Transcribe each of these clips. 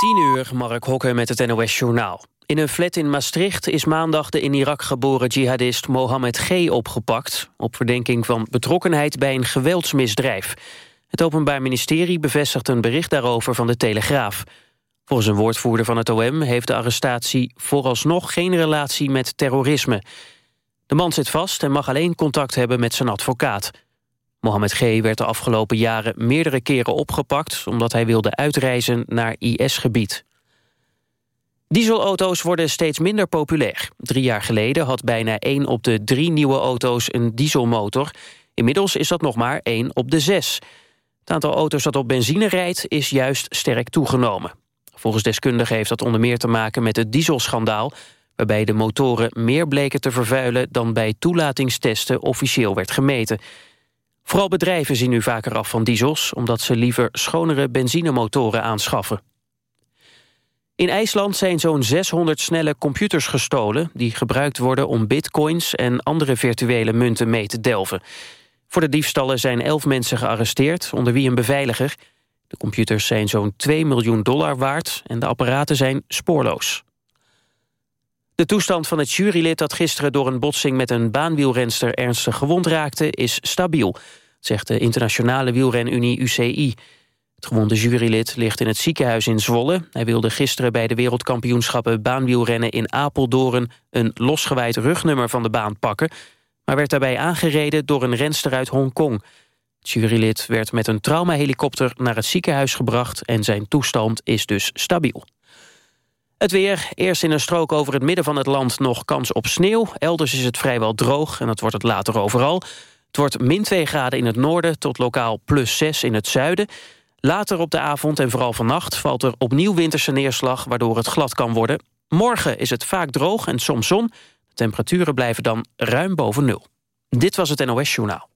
10 uur, Mark Hokke met het NOS Journaal. In een flat in Maastricht is maandag de in Irak geboren jihadist Mohammed G. opgepakt... op verdenking van betrokkenheid bij een geweldsmisdrijf. Het Openbaar Ministerie bevestigt een bericht daarover van de Telegraaf. Volgens een woordvoerder van het OM heeft de arrestatie vooralsnog geen relatie met terrorisme. De man zit vast en mag alleen contact hebben met zijn advocaat. Mohammed G. werd de afgelopen jaren meerdere keren opgepakt... omdat hij wilde uitreizen naar IS-gebied. Dieselauto's worden steeds minder populair. Drie jaar geleden had bijna één op de drie nieuwe auto's een dieselmotor. Inmiddels is dat nog maar één op de zes. Het aantal auto's dat op benzine rijdt is juist sterk toegenomen. Volgens deskundigen heeft dat onder meer te maken met het dieselschandaal... waarbij de motoren meer bleken te vervuilen... dan bij toelatingstesten officieel werd gemeten... Vooral bedrijven zien nu vaker af van diesels... omdat ze liever schonere benzinemotoren aanschaffen. In IJsland zijn zo'n 600 snelle computers gestolen... die gebruikt worden om bitcoins en andere virtuele munten mee te delven. Voor de diefstallen zijn 11 mensen gearresteerd, onder wie een beveiliger. De computers zijn zo'n 2 miljoen dollar waard... en de apparaten zijn spoorloos. De toestand van het jurylid dat gisteren door een botsing met een baanwielrenster ernstig gewond raakte is stabiel, zegt de internationale wielrenunie UCI. Het gewonde jurylid ligt in het ziekenhuis in Zwolle. Hij wilde gisteren bij de wereldkampioenschappen baanwielrennen in Apeldoorn een losgewijd rugnummer van de baan pakken, maar werd daarbij aangereden door een renster uit Hongkong. Het jurylid werd met een traumahelikopter naar het ziekenhuis gebracht en zijn toestand is dus stabiel. Het weer, eerst in een strook over het midden van het land nog kans op sneeuw. Elders is het vrijwel droog en dat wordt het later overal. Het wordt min 2 graden in het noorden tot lokaal plus 6 in het zuiden. Later op de avond en vooral vannacht valt er opnieuw winterse neerslag... waardoor het glad kan worden. Morgen is het vaak droog en soms zon. De temperaturen blijven dan ruim boven nul. Dit was het NOS Journaal.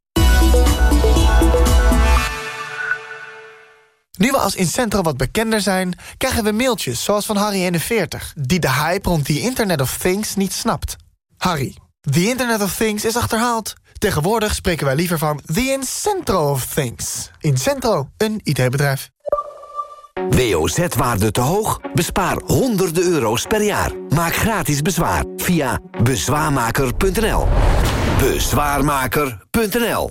Nu we als Incentro wat bekender zijn, krijgen we mailtjes zoals van Harry41... die de hype rond the Internet of Things niet snapt. Harry, the Internet of Things is achterhaald. Tegenwoordig spreken wij liever van the Incentro of Things. Incentro, een IT-bedrijf. WOZ-waarde te hoog? Bespaar honderden euro's per jaar. Maak gratis bezwaar via bezwaarmaker.nl. Bezwaarmaker.nl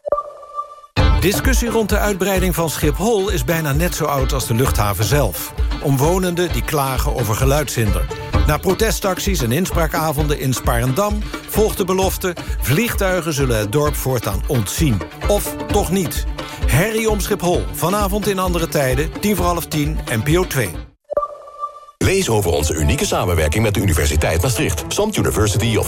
Discussie rond de uitbreiding van Schiphol is bijna net zo oud als de luchthaven zelf. Omwonenden die klagen over geluidshinder. Na protestacties en inspraakavonden in Sparendam volgt de belofte... vliegtuigen zullen het dorp voortaan ontzien. Of toch niet. Herrie om Schiphol, vanavond in andere tijden, tien voor half tien, NPO 2. Lees over onze unieke samenwerking met de Universiteit Maastricht. Samt University of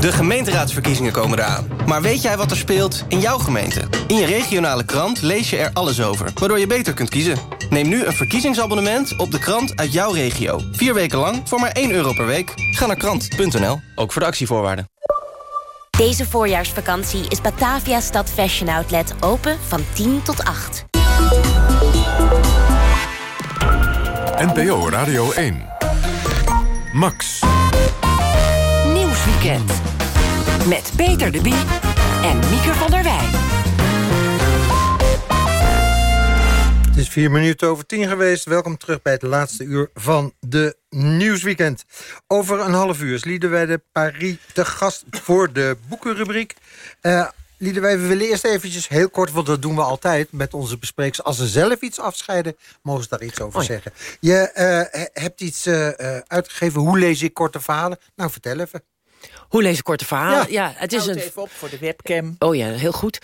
De gemeenteraadsverkiezingen komen eraan. Maar weet jij wat er speelt in jouw gemeente? In je regionale krant lees je er alles over, waardoor je beter kunt kiezen. Neem nu een verkiezingsabonnement op de krant uit jouw regio. Vier weken lang voor maar 1 euro per week. Ga naar krant.nl, ook voor de actievoorwaarden. Deze voorjaarsvakantie is Batavia Stad Fashion Outlet open van 10 tot 8. NPO Radio 1. Max. Nieuwsweekend. Met Peter de Bie en Mieke van der Wij. Het is vier minuten over tien geweest. Welkom terug bij het laatste uur van de Nieuwsweekend. Over een half uur is Liederwijde Paris te gast voor de boekenrubriek. Uh, Liederwij, we willen eerst eventjes heel kort, want dat doen we altijd met onze besprekers. Als ze zelf iets afscheiden, mogen ze daar iets over Oh ja. zeggen. Je uh, hebt iets uh, uitgegeven. Hoe lees ik korte verhalen? Nou, vertel even. Hoe lees ik korte verhalen? Ja. Ja, het is Houd een... even op voor de webcam. Oh ja, heel goed.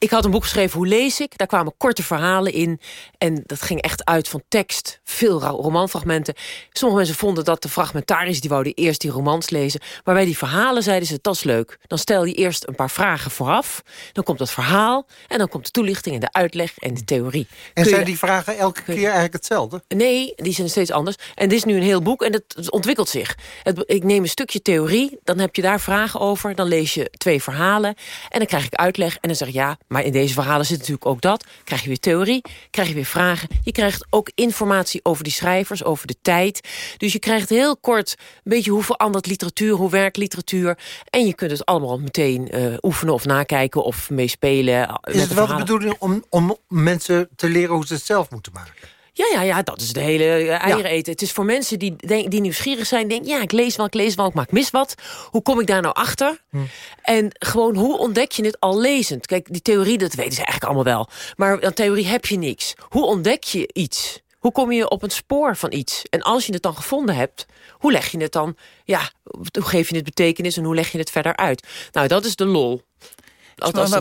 Ik had een boek geschreven, Hoe lees ik? Daar kwamen korte verhalen in. En dat ging echt uit van tekst. Veel romanfragmenten. Sommige mensen vonden dat te fragmentarisch. Die wouden eerst die romans lezen. Maar bij die verhalen zeiden ze, dat is leuk. Dan stel je eerst een paar vragen vooraf. Dan komt het verhaal. En dan komt de toelichting en de uitleg en de theorie. En zijn die vragen elke keer eigenlijk hetzelfde? Nee, die zijn steeds anders. En dit is nu een heel boek en het ontwikkelt zich. ik neem een stukje theorie, dan heb je daar vragen over. Dan lees je twee verhalen en dan krijg ik uitleg. En dan zeg ik ja, maar in deze verhalen zit natuurlijk ook dat. Krijg je weer theorie, krijg je weer vragen. Je krijgt ook informatie over die schrijvers, over de tijd. Dus je krijgt heel kort een beetje hoe verandert literatuur, hoe werkt literatuur. En je kunt het allemaal meteen uh, oefenen of nakijken of meespelen. Eh, Is het wel de bedoeling om, om mensen te leren hoe ze het zelf moeten maken? Ja, ja, ja, dat is de hele eh, eieren eten. Het is voor mensen die, die nieuwsgierig zijn. Denk, ja, ik lees wel, ik lees wel, ik maak mis wat. Hoe kom ik daar nou achter? Hm. En gewoon, hoe ontdek je het al lezend? Kijk, die theorie, dat weten ze eigenlijk allemaal wel. Maar aan theorie heb je niks. Hoe ontdek je iets? Hoe kom je op een spoor van iets? En als je het dan gevonden hebt, hoe leg je het dan... ja, hoe geef je het betekenis en hoe leg je het verder uit? Nou, dat is de lol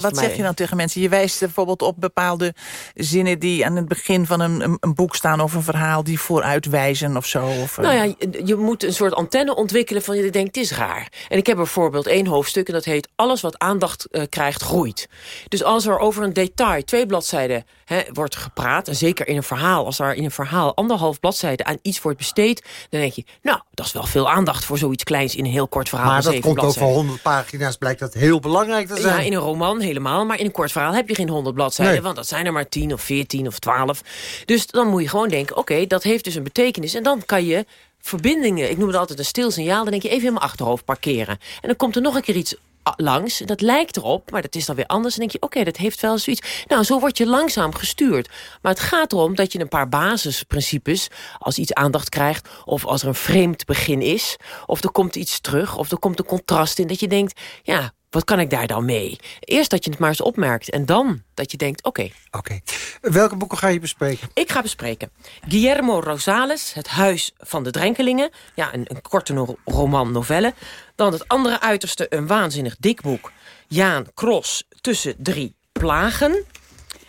wat zeg je dan tegen mensen? Je wijst bijvoorbeeld op bepaalde zinnen... die aan het begin van een, een, boek staan... of een verhaal die vooruitwijzen of zo. Of, nou ja, je moet een soort antenne ontwikkelen van je denkt, het is raar. En ik heb bijvoorbeeld één hoofdstuk en dat heet... alles wat aandacht uh, krijgt, groeit. Dus als er over een detail, twee bladzijden hè, wordt gepraat... en zeker in een verhaal, als er in een verhaal anderhalf bladzijde... aan iets wordt besteed, dan denk je... nou, dat is wel veel aandacht voor zoiets kleins in een heel kort verhaal. Maar dat komt ook van 100 pagina's, blijkt dat heel belangrijk te zijn. Ja, in een roman helemaal, maar in een kort verhaal heb je geen 100 bladzijden... want dat zijn er maar 10 of 14 of 12. Dus dan moet je gewoon denken, oké, dat heeft dus een betekenis... en dan kan je verbindingen, ik noem het altijd een stil signaal... dan denk je even in mijn achterhoofd parkeren. En dan komt er nog een keer iets langs. Dat lijkt erop, maar dat is dan weer anders. En denk je, oké, dat heeft wel zoiets. Nou, zo word je langzaam gestuurd. Maar het gaat erom dat je een paar basisprincipes... als iets aandacht krijgt, of als er een vreemd begin is... of er komt iets terug, of er komt een contrast in... dat je denkt, ja, wat kan ik daar dan mee? Eerst dat je het maar eens opmerkt en dan dat je denkt, oké. Oké. Welke boeken ga je bespreken? Ik ga bespreken Guillermo Rosales, Het Huis van de Drenkelingen. Ja, een, een korte roman novelle. Dan het andere uiterste, een waanzinnig dik boek. Jaan Kros, Tussen drie plagen.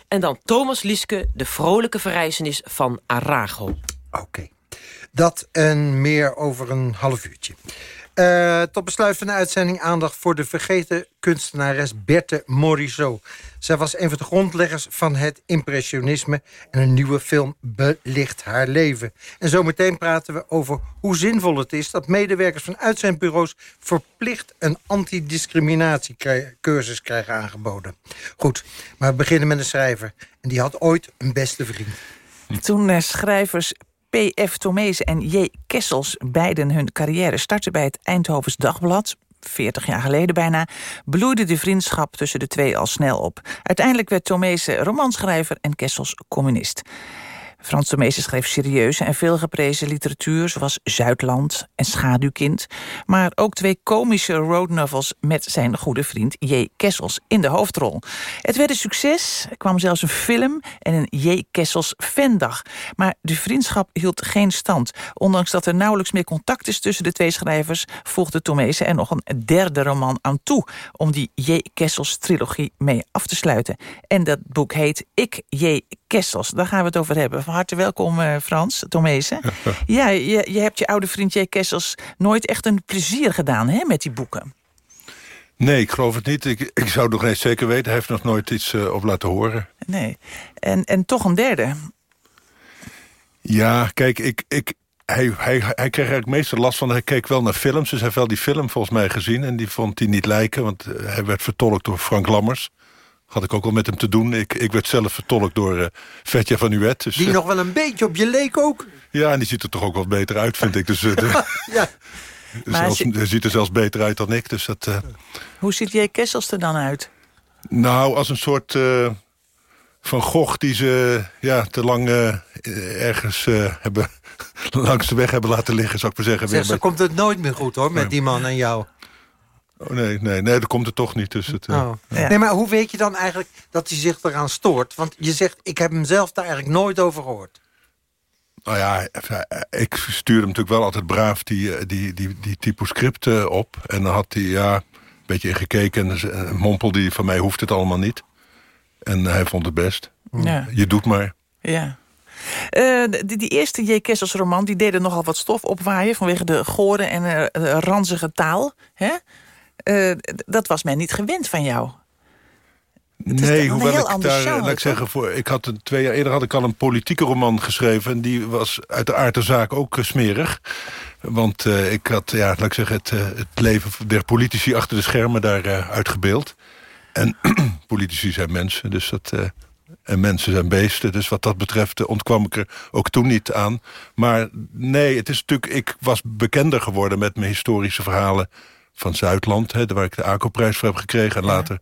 En dan Thomas Liske, De vrolijke verrijzenis van Arago. Oké. Dat en meer over een half uurtje. Uh, tot besluit van de uitzending aandacht voor de vergeten kunstenares Berthe Morisot. Zij was een van de grondleggers van het impressionisme... en een nieuwe film belicht haar leven. En zometeen praten we over hoe zinvol het is... dat medewerkers van uitzendbureaus verplicht een antidiscriminatiecursus krijgen aangeboden. Goed, maar we beginnen met een schrijver. En die had ooit een beste vriend. Toen uh, schrijvers P.F. Tomees en J. Kessels beiden hun carrière startten bij het Eindhovens Dagblad... 40 jaar geleden bijna, bloeide de vriendschap tussen de twee al snel op. Uiteindelijk werd Tomees romanschrijver en Kessels communist. Frans de schreef serieuze en veel geprezen literatuur... zoals Zuidland en Schaduwkind. Maar ook twee komische roadnovels met zijn goede vriend J. Kessels in de hoofdrol. Het werd een succes, er kwam zelfs een film en een J. Kessels fandag. Maar de vriendschap hield geen stand. Ondanks dat er nauwelijks meer contact is tussen de twee schrijvers... voegde Tomezen er nog een derde roman aan toe... om die J. Kessels trilogie mee af te sluiten. En dat boek heet Ik, J. Kessels. Daar gaan we het over hebben van harte welkom, uh, Frans Tomezen. ja, je, je hebt je oude vriend J. Kessels nooit echt een plezier gedaan hè, met die boeken. Nee, ik geloof het niet. Ik, ik zou het nog eens zeker weten. Hij heeft nog nooit iets uh, op laten horen. Nee. En, en toch een derde. Ja, kijk, ik, ik, hij, hij, hij kreeg eigenlijk meestal last van... hij keek wel naar films, dus hij heeft wel die film volgens mij gezien... en die vond hij niet lijken, want eh, hij werd vertolkt door Frank Lammers had ik ook al met hem te doen. Ik, ik werd zelf vertolkt door uh, Vetja van Uwet. Dus, die uh, nog wel een beetje op je leek ook. Ja, en die ziet er toch ook wat beter uit, vind ik. Dus, uh, ja. zelfs, je... Hij ziet er zelfs beter uit dan ik. Dus dat, Hoe ziet jij Kessels er dan uit? Nou, als een soort van Gogh die ze ja, te lang ergens hebben, langs de weg hebben laten liggen, zou ik maar zeggen. Zeg, ze komt het nooit meer goed hoor, met die man en jou. Oh, nee, nee, nee, dat komt er toch niet. tussen. het, oh. Nee, maar hoe weet je dan eigenlijk dat hij zich eraan stoort? Want je zegt, ik heb hem zelf daar eigenlijk nooit over gehoord. Nou ja, ik stuurde hem natuurlijk wel altijd braaf die, eh, die, die, die typoscript op. En dan had hij ja, een beetje ingekeken en mompelde hij van mij hoeft het allemaal niet. En hij vond het best. Ja. Je doet maar. Ja. Uh, die, die, eerste J. Kessels roman die deden nogal wat stof opwaaien... vanwege de gore en uh, ranzige taal. Hè? Uh, dat was men niet gewend van jou. Nee, hoewel ik daar, genre, laat ik zeggen, voor, ik had een, twee jaar eerder had ik al een politieke roman geschreven. En die was uit de aard der zaak ook smerig. Want uh, ik had, ja, laat ik zeggen, het, uh, het leven der politici achter de schermen daar uh, uitgebeeld. En politici zijn mensen, dus dat, en mensen zijn beesten. Dus wat dat betreft ontkwam ik er ook toen niet aan. Maar nee, het is natuurlijk, ik was bekender geworden met mijn historische verhalen van Zuidland. Hè, waar ik de ACO-prijs voor heb gekregen. En ja. later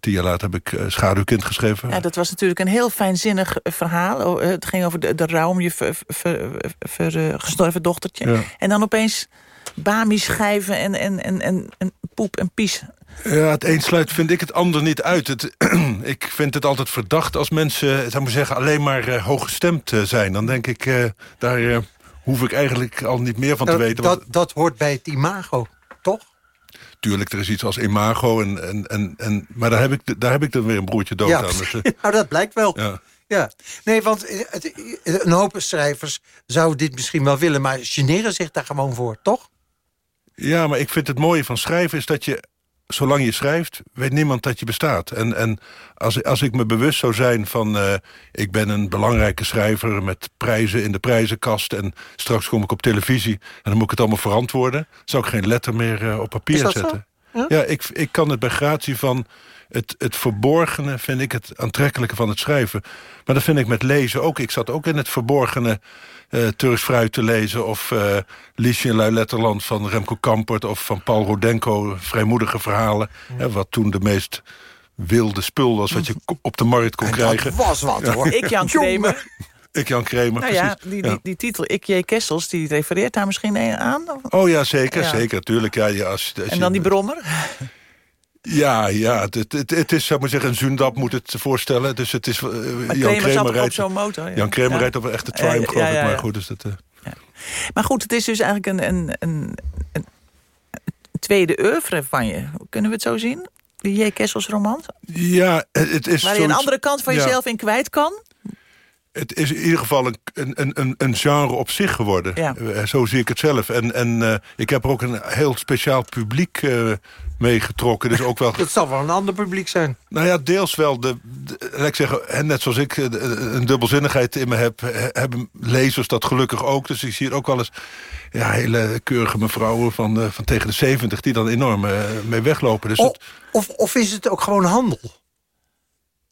tien jaar later heb ik uh, Schaduwkind geschreven. Ja, dat was natuurlijk een heel fijnzinnig verhaal. Het ging over de, de rouw om je ver, ver, ver, gestorven dochtertje. Ja. En dan opeens Bami schijven en, en, en, en, en poep en pies. Ja, het een sluit vind ik het ander niet uit. Het, ik vind het altijd verdacht als mensen, zou maar zeggen, alleen maar uh, hooggestemd uh, zijn. Dan denk ik, uh, daar hoef ik eigenlijk al niet meer van te weten. Dat, dat hoort bij het imago, toch? Tuurlijk, er is iets als imago. En, en, en, en, maar daar heb, ik, daar heb ik dan weer een broertje dood ja, aan. Dus, nou, dat blijkt wel. Ja. Ja, nee, want het, een hoop schrijvers zouden dit misschien wel willen... maar generen zich daar gewoon voor, toch? Ja, maar ik vind het mooie van schrijven is dat je... zolang je schrijft, weet niemand dat je bestaat. En, en als, als ik me bewust zou zijn van... Uh, ik ben een belangrijke schrijver met prijzen in de prijzenkast... en straks kom ik op televisie en dan moet ik het allemaal verantwoorden... zou ik geen letter meer uh, op papier zetten. Ja, ja ik, ik kan het bij gratie van... Het, het verborgene vind ik het aantrekkelijke van het schrijven. Maar dat vind ik met lezen ook. Ik zat ook in het verborgene uh, Turks fruit te lezen... of uh, Liesje in Luiletterland van Remco Kampert... of van Paul Rodenko, vrijmoedige verhalen. Hè, wat toen de meest wilde spul was wat je op de markt kon en krijgen. Dat was wat, hoor. Ik Jan Kramer. Ik Jan Kramer, nou ja, die, die, die titel Ik J. Kessels, die refereert daar misschien aan? Of? Oh ja, zeker, ja. zeker, tuurlijk. Ja, ja, als, als en dan je, die brommer? Ja, ja het, het, het is, zou maar zeggen, een Zundap moet het voorstellen. Dus het is, uh, Jan Kramer rijdt op zo'n motor. Ja. Jan Kramer ja. rijdt op een echte Triumph, geloof ik. Maar goed, dus dat... Uh... Maar goed, het is dus eigenlijk een, een, een, een tweede oeuvre van je. Kunnen we het zo zien? De J. Kessels roman? Ja, het is... Waar je een andere kant van jezelf in kwijt kan? Het is in ieder geval een, een, een, een genre op zich geworden. Ja. Zo zie ik het zelf. En, en uh, ik heb er ook een heel speciaal publiek uh, meegetrokken. Dus ook wel... Het zal wel een ander publiek zijn. Nou ja, deels wel. De, de, laat ik zeggen, net zoals ik een dubbelzinnigheid in me heb... hebben lezers dat gelukkig ook. Dus ik zie het ook wel eens... Ja, hele keurige mevrouwen van, uh, van tegen de 70... die dan enorm mee weglopen. Dus of, of, of is het ook gewoon handel?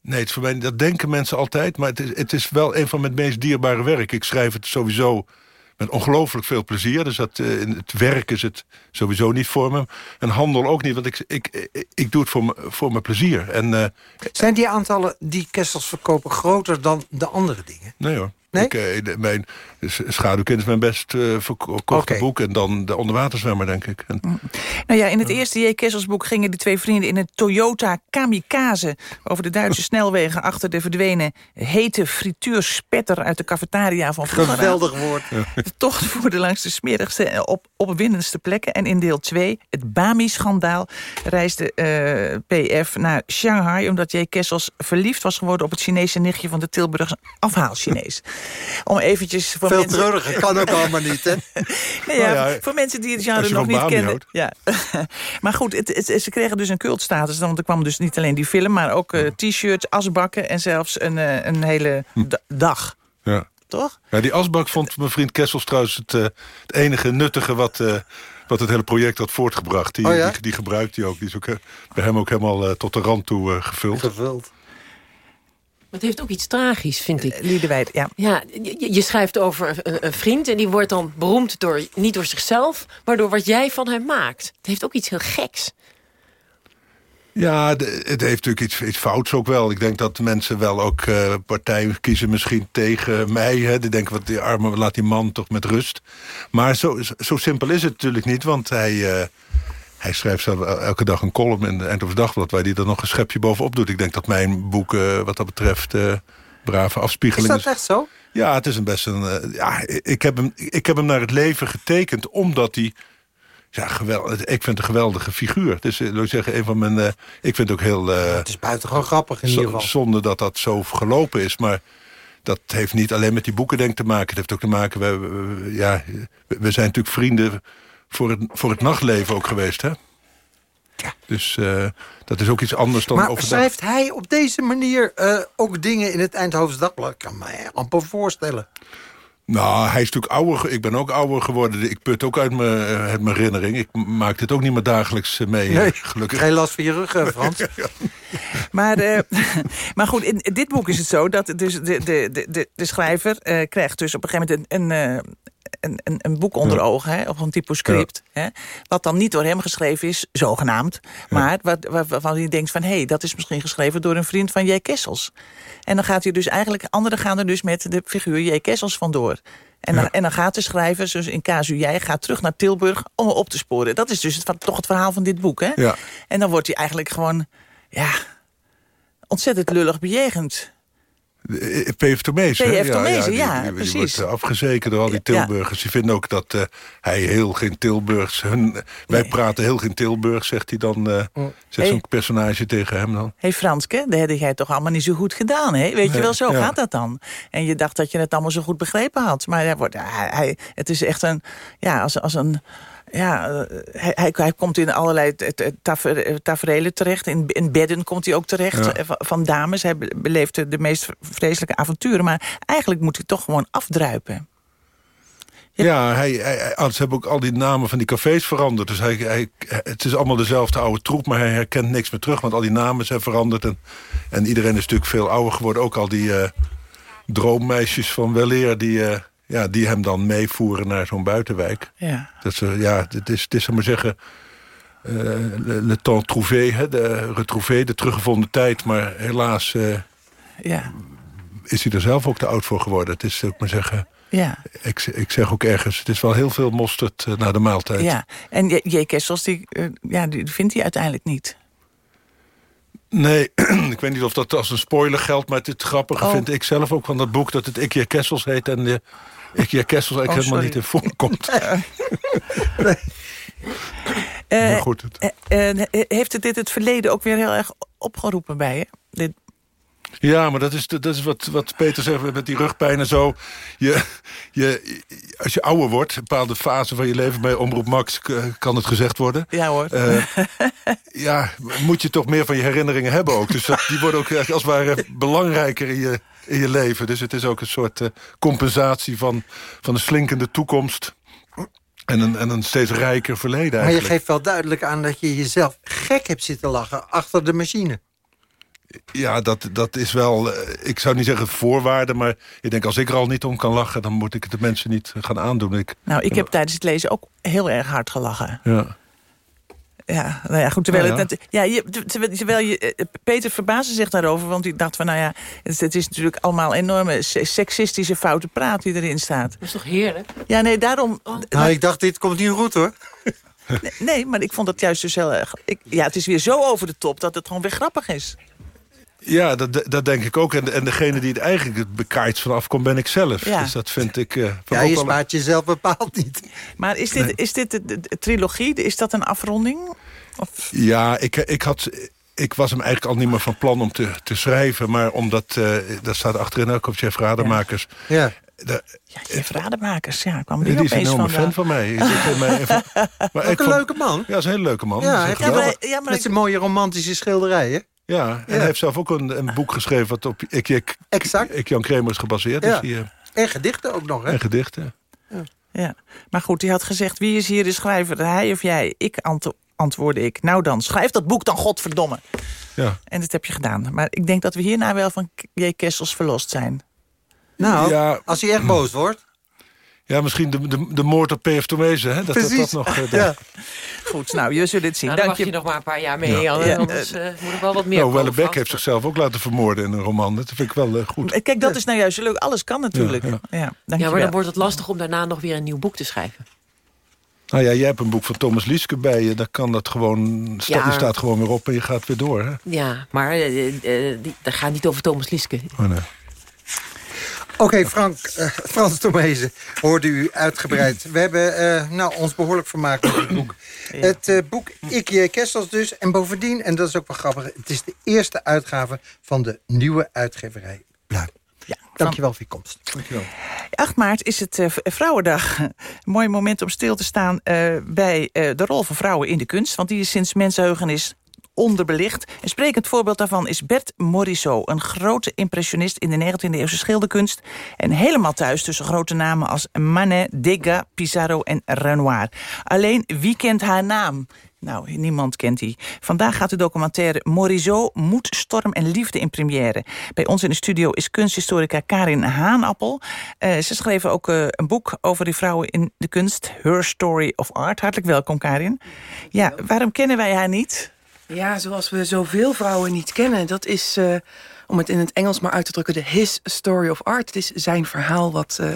Nee, het is voor mij, dat denken mensen altijd. Maar het is, het is wel een van mijn meest dierbare werk. Ik schrijf het sowieso met ongelooflijk veel plezier. Dus dat, uh, in het werk is het sowieso niet voor me. En handel ook niet, want ik, ik, ik, ik doe het voor, me, voor mijn plezier. En, uh, Zijn die aantallen die Kessels verkopen groter dan de andere dingen? Nee hoor. Nee? Ik, uh, mijn Schaduwkind is mijn best uh, verkochte okay. boek. En dan de Onderwaterzwemmer, denk ik. En, nou ja, in het eerste J. Kessels boek gingen die twee vrienden in een Toyota Kamikaze... over de Duitse snelwegen achter de verdwenen hete frituurspetter... uit de cafetaria van vroeger. Geweldig woord. De tocht voerde langs de smerigste en op, opwindendste plekken. En in deel 2, het Bami-schandaal, reisde uh, PF naar Shanghai... omdat J. Kessels verliefd was geworden op het Chinese nichtje... van de Tilburgse afhaal-Chinees. Om eventjes voor Veel mensen... treuriger kan ook allemaal niet, hè? nee, ja, nou ja, voor mensen die het genre nog niet kennen. Ja. maar goed, het, het, ze kregen dus een cultstatus. Want er kwam dus niet alleen die film, maar ook uh, t-shirts, asbakken... en zelfs een, uh, een hele dag. Ja. Toch? Ja, die asbak vond mijn vriend Kessels trouwens het, uh, het enige nuttige... wat, wat het hele project had voortgebracht. Die, oh ja? die, die, gebruikt hij ook. Die is ook bij hem ook helemaal tot de rand toe gevuld. Gevuld. Het heeft ook iets tragisch, vind ik. Liedewijd, ja. Ja, je, je schrijft over een, een, vriend en die wordt dan beroemd door, niet door zichzelf... maar door wat jij van hem maakt. Het heeft ook iets heel geks. Ja, het heeft natuurlijk iets, iets fouts ook wel. Ik denk dat mensen wel ook uh, partij kiezen misschien tegen mij. Hè. Die denken, wat die arme, laat die man toch met rust. Maar zo, zo simpel is het natuurlijk niet, want hij... Uh, hij schrijft zelf elke dag een column in de Eindhoven Dagblad... waar hij er nog een schepje bovenop doet. Ik denk dat mijn boek uh, wat dat betreft uh, brave afspiegeling is. Is dat echt zo? Ja, het is een best een... Uh, ja, ik heb, hem, ik heb hem naar het leven getekend omdat hij... Ja, geweldig. Ik vind het een geweldige figuur. Het is, eh, ik zeggen, een van mijn... eh, ik vind het ook heel... eh, Het is buitengewoon grappig in ieder geval. Zonder dat dat zo gelopen is. Maar dat heeft niet alleen met die boeken denk te maken. Het heeft ook te maken... We, ja, we zijn natuurlijk vrienden voor het, voor het nachtleven ook geweest. Hè? Dus eh, dat is ook iets anders dan Maar overdag. schrijft hij op deze manier eh, ook dingen in het Eindhoven's Dagblad? Ik kan me amper voorstellen. Nou, hij is natuurlijk ouder. Ik ben ook ouder geworden. Ik put ook uit mijn, eh, uit mijn herinnering. Ik maak dit ook niet meer dagelijks mee, Nee, gelukkig. Geen last van je rug, Frans. Maar, eh, maar goed, in dit boek is het zo dat dus de, de, de, de, de schrijver eh, krijgt dus op een gegeven moment een, een, eh, een, een, een boek onder Ja. ogen, hè, of een typoscript. Hè, wat dan niet door hem geschreven is, zogenaamd. Maar wat, wat, waarvan hij denkt van, hé, hey, dat is misschien geschreven door een vriend van J. Kessels. En dan gaat hij dus eigenlijk, anderen gaan er dus met de figuur J. Kessels vandoor. En dan, en dan gaat de schrijver, zoals in casu jij, gaat terug naar Tilburg om op te sporen. Dat is dus het, toch het verhaal van dit boek, hè? Ja. En dan wordt hij eigenlijk gewoon, ja, ontzettend lullig bejegend. P.F. Tomees, hè? P.F. Die- ja, die, die precies. wordt afgezekerd door al die Ja. Tilburgers. Die vinden ook dat eh, hij heel geen Tilburgs... Hun, wij praten heel geen Tilburgs, zegt hij dan. eh Oh. Zegt Hey. zo'n personage tegen hem dan. Hé hey Franske, dat heb jij toch allemaal niet zo goed gedaan, hè? Weet je wel, zo ja. gaat dat dan. En je dacht dat je het allemaal zo goed begrepen had. Maar hij wordt, hij, hij- het is echt een, ja, als, als een... Ja, eh, hij, hij, hij komt in allerlei t- t- tafer- taferelen terecht. In, in bedden komt hij ook terecht Ja. eh, van, van dames. Hij be- beleeft de- meest vreselijke avonturen. Maar eigenlijk moet hij toch gewoon afdruipen. Ja, hij, hij, hij- ze hebben ook al die namen van die cafés veranderd. Dus hij, hij, het is allemaal dezelfde oude troep, maar hij herkent niks meer terug. Want al die namen zijn veranderd. En, en iedereen is natuurlijk veel ouder geworden. Ook al die eh, droommeisjes van weleer die, ja, die hem dan meevoeren naar zo'n buitenwijk. Ja. Dat ze, ja, het is, het is, zal maar zeggen... eh, le, le temps trouvé, hè, de retrouvé, de teruggevonden tijd. Maar helaas eh, Ja, is hij er zelf ook te oud voor geworden. Het is, zou ik maar zeggen... ja, Ik, ik zeg ook ergens, het is wel heel veel mosterd eh, na de maaltijd. ja. En J. J. Kessels, die, ja, die vindt hij uiteindelijk niet. Nee, ik weet niet of dat als een spoiler geldt... maar het, het grappige Oh. vind ik zelf ook van dat boek... dat het Ikea Kessels heet en de Ikea Kessels eigenlijk Oh, helemaal niet in voorkomt. Eh, Maar goed, het- eh, eh, heeft het dit het verleden ook weer heel erg opgeroepen bij je? Dit, Ja, maar dat is, dat is wat, wat Peter zegt met die rugpijn en zo. Je, je, als je ouder wordt, een bepaalde fase van je leven... bij Omroep Max kan het gezegd worden. ja hoor. Eh, ja, moet je toch meer van je herinneringen hebben ook. Dus dat, die worden ook als het ware belangrijker in je, in je leven. Dus het is ook een soort eh, compensatie van, van een slinkende toekomst... En een, en een steeds rijker verleden Maar je eigenlijk. geeft wel duidelijk aan dat je jezelf gek hebt zitten lachen achter de machine. Ja, dat, dat is wel, eh, ik zou niet zeggen voorwaarde... maar ik denk als ik er al niet om kan lachen... dan moet ik het de mensen niet gaan aandoen. Ik, nou, ik heb tijdens het lezen ook heel erg hard gelachen. ja. Ja, nou ja, goed. Terwijl, ja. Het, ja, je, terwijl, terwijl je, eh, Peter verbaasde zich daarover, want hij dacht van, nou ja, het, het is natuurlijk allemaal enorme se- seksistische foute praat die erin staat. Dat is toch heerlijk? Ja, nee, daarom. Nou, ik dacht, dit komt niet goed hoor. Nee, nee, maar ik vond het juist dus heel erg. Ik, ja, het is weer zo over de top dat het gewoon weer grappig is. Ja, dat, dat denk ik ook. En, en degene die het eigenlijk het bekaaid vanaf komt, ben ik zelf. Ja. Dus dat vind ik... eh, van Ja, je spaart jezelf bepaald niet. Maar is dit, is dit de, de- de trilogie? Is dat een afronding? Ja, ik, ik, had, ik was hem eigenlijk al niet meer van plan om te, te schrijven. Maar omdat, eh dat staat achterin ook op Jeff Rademakers. Ja. De, ja, Jeff Rademakers, ja, kwam die nu is een enorme van. fan van mij. Even- maar Ook ik een vond- leuke man. Ja, dat is een hele leuke man. Ja, Dat is hij een heeft Ja, maar, geweldig- ja, maar Met ik- zijn mooie romantische schilderijen. Ja, en Ja. hij heeft zelf ook een, een boek geschreven... wat op ik, ik, Exact. ik Jan Kramer is gebaseerd. Ja. Dus die, eh, En gedichten ook nog, hè? en gedichten. ja. Maar goed, hij had gezegd, wie is hier de schrijver? Hij of jij? Ik ant antwoordde ik. Nou dan, schrijf dat boek dan, godverdomme. Ja. En dat heb je gedaan. Maar ik denk dat we hierna wel van J. Kessels verlost zijn. Nou, Ja. als hij echt boos wordt. Ja, misschien de, de, de moord op P.F. Tomezen. Hè? Dat, dat, dat Precies. nog... eh, Ja. Goed, nou, je zult het zien. Nou, dan Dank mag je je. nog maar een paar jaar mee, Ja. Jan, Ja. anders eh, moet ik wel wat meer Nou, vast. heeft zichzelf ook laten vermoorden in een roman. Dat vind ik wel eh, goed. Kijk, dat is nou juist leuk. Alles kan natuurlijk. Ja, Ja, ja. maar dan wordt het lastig om daarna nog weer een nieuw boek te schrijven. Nou ja, jij hebt een boek van Thomas Lieske bij je. Daar kan dat gewoon... Ja. Die staat gewoon weer op en je gaat weer door. Hè? Ja, maar eh, eh, die, dat gaat niet over Thomas Lieske. Oh, nee. Oké, Frank, uh, Frans Tomezen, hoorde u uitgebreid. We hebben uh, nou, ons behoorlijk vermaakt met dit boek. Het uh, boek Ikkie Kestels dus. En bovendien, en dat is ook wel grappig... het is de eerste uitgave van de nieuwe uitgeverij Pluim. Dankjewel voor je komst. Dankjewel. 8 maart is het uh, Vrouwendag. Een mooi moment om stil te staan uh, bij uh, de rol van vrouwen in de kunst. Want die is sinds mensenheugenis onderbelicht. Een sprekend voorbeeld daarvan is Bert Morisot... een grote impressionist in de 19e-eeuwse schilderkunst... en helemaal thuis tussen grote namen als Manet, Degas, Pissarro en Renoir. Alleen, wie kent haar naam? Nou, niemand kent die. Vandaag gaat de documentaire Morisot, Moed, Storm en Liefde in première. Bij ons in de studio is kunsthistorica Karin Haanappel. Uh, ze schreef ook uh, een boek over die vrouwen in de kunst. Her Story of Art. Hartelijk welkom, Karin. Ja, waarom kennen wij haar niet? Ja, zoals we zoveel vrouwen niet kennen. Dat is, uh, om het in het Engels maar uit te drukken... de his story of art. Het is zijn verhaal wat uh,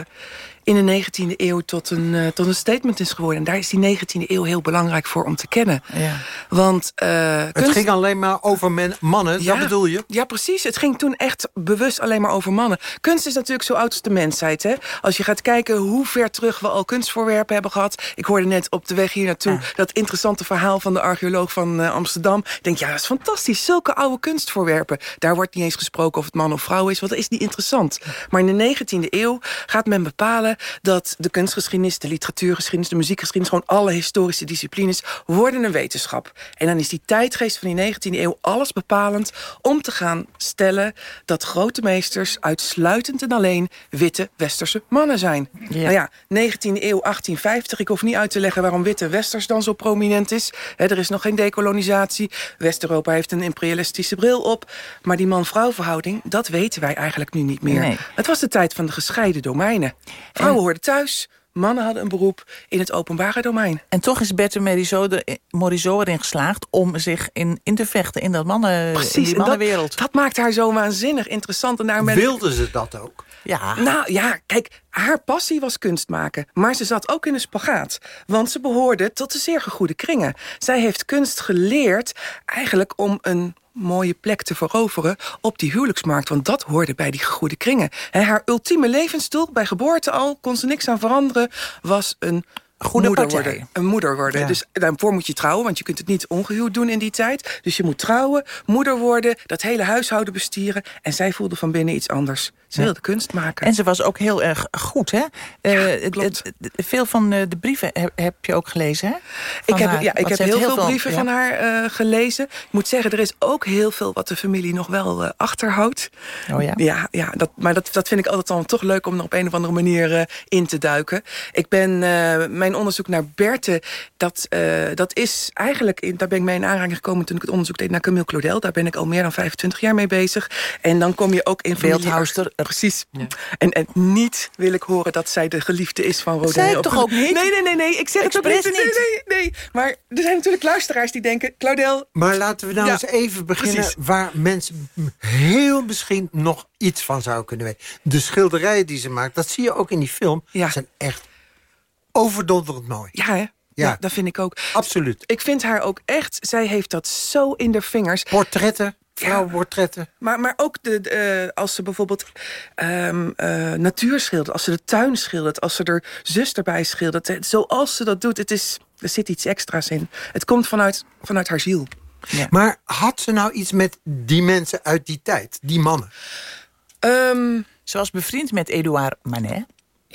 in de 19e eeuw tot een, uh, tot een statement is geworden. En daar is die 19e eeuw heel belangrijk voor om te kennen. Ja. Want, het kunst... ging alleen maar over men, mannen, ja, dat bedoel je? Ja, precies. Het ging toen echt bewust alleen maar over mannen. Kunst is natuurlijk zo oud als de mensheid. Hè? Als je gaat kijken hoe ver terug we al kunstvoorwerpen hebben gehad. Ik hoorde net op de weg hier naartoe ja. dat interessante verhaal van de archeoloog van uh, Amsterdam. Ik denk, ja, dat is fantastisch. Zulke oude kunstvoorwerpen. Daar wordt niet eens gesproken of het man of vrouw is, want dat is niet interessant. Maar in de 19e eeuw gaat men bepalen dat de kunstgeschiedenis, de literatuurgeschiedenis, de muziekgeschiedenis, gewoon alle historische disciplines worden een wetenschap. En dan is die tijdgeest van die 19e eeuw alles bepalend om te gaan stellen dat grote meesters uitsluitend en alleen witte westerse mannen zijn. Ja. Nou ja, 19e eeuw 1850. Ik hoef niet uit te leggen waarom witte westers dan zo prominent is. He, er is nog geen dekolonisatie. West-Europa heeft een imperialistische bril op. Maar die man-vrouw verhouding, dat weten wij eigenlijk nu niet meer. Nee. Het was de tijd van de gescheiden domeinen. Vrouwen hoorden thuis, mannen hadden een beroep in het openbare domein. En toch is Berthe Morisot, de, Morisot erin geslaagd om zich in, in te vechten in, dat mannen, Precies, in die mannenwereld. Dat, dat maakt haar zo waanzinnig interessant. En daarom Wilden ze dat ook? Ja. Nou ja, kijk, haar passie was kunst maken. Maar ze zat ook in een spagaat. Want ze behoorde tot de zeer gegoede kringen. Zij heeft kunst geleerd eigenlijk om een mooie plek te veroveren op die huwelijksmarkt. Want dat hoorde bij die goede kringen. He, haar ultieme levensdoel, bij geboorte al, kon ze niks aan veranderen... was een Goede moeder partij. worden. Een moeder worden. Ja. Dus daarvoor moet je trouwen, want je kunt het niet ongehuwd doen in die tijd. Dus je moet trouwen, moeder worden, dat hele huishouden bestieren. En zij voelde van binnen iets anders. Ze wilde kunst maken. En ze was ook heel erg goed, hè? Eh, veel van eh, de brieven heb, je ook gelezen, hè? Van ik heb, haar. ja, ik heb heel veel brieven van haar eh, gelezen. Ik moet zeggen, er is ook heel veel wat de familie nog wel achterhoudt. Oh ja? Ja, ja dat, maar dat, dat vind ik altijd dan toch leuk om er op een of andere manier in te duiken. Ik ben mijn onderzoek naar Berthe, dat, dat is eigenlijk, in- daar ben ik mee in aanraking gekomen toen ik het onderzoek deed naar Camille Claudel. Daar ben ik al meer dan 25 jaar mee bezig. En dan kom je ook in Precies. En, en niet wil ik horen dat zij de geliefde is van Rodin. ik toch ook niet? Nee, nee, nee, nee. Ik zeg het ook niet. Nee, nee, nee. Maar er zijn natuurlijk luisteraars die denken... Claudel, Maar laten we nou Ja, eens even beginnen... precies. waar mensen heel misschien nog iets van zouden kunnen weten. De schilderijen die ze maakt, dat zie je ook in die film... zijn echt overdonderend mooi. Ja, hè? Ja. dat vind ik ook. Absoluut. Ik vind haar ook echt... Zij heeft dat zo in de vingers. Portretten, vrouwenportretten. Maar, maar ook de, de, eh, als ze bijvoorbeeld ehm, eh, natuur schildert... als ze de tuin schildert, als ze er zus erbij schildert... zoals ze dat doet, het is, er zit iets extra's in. Het komt vanuit, vanuit haar ziel. Maar had ze nou iets met die mensen uit die tijd? Die mannen? ze was bevriend met Edouard Manet.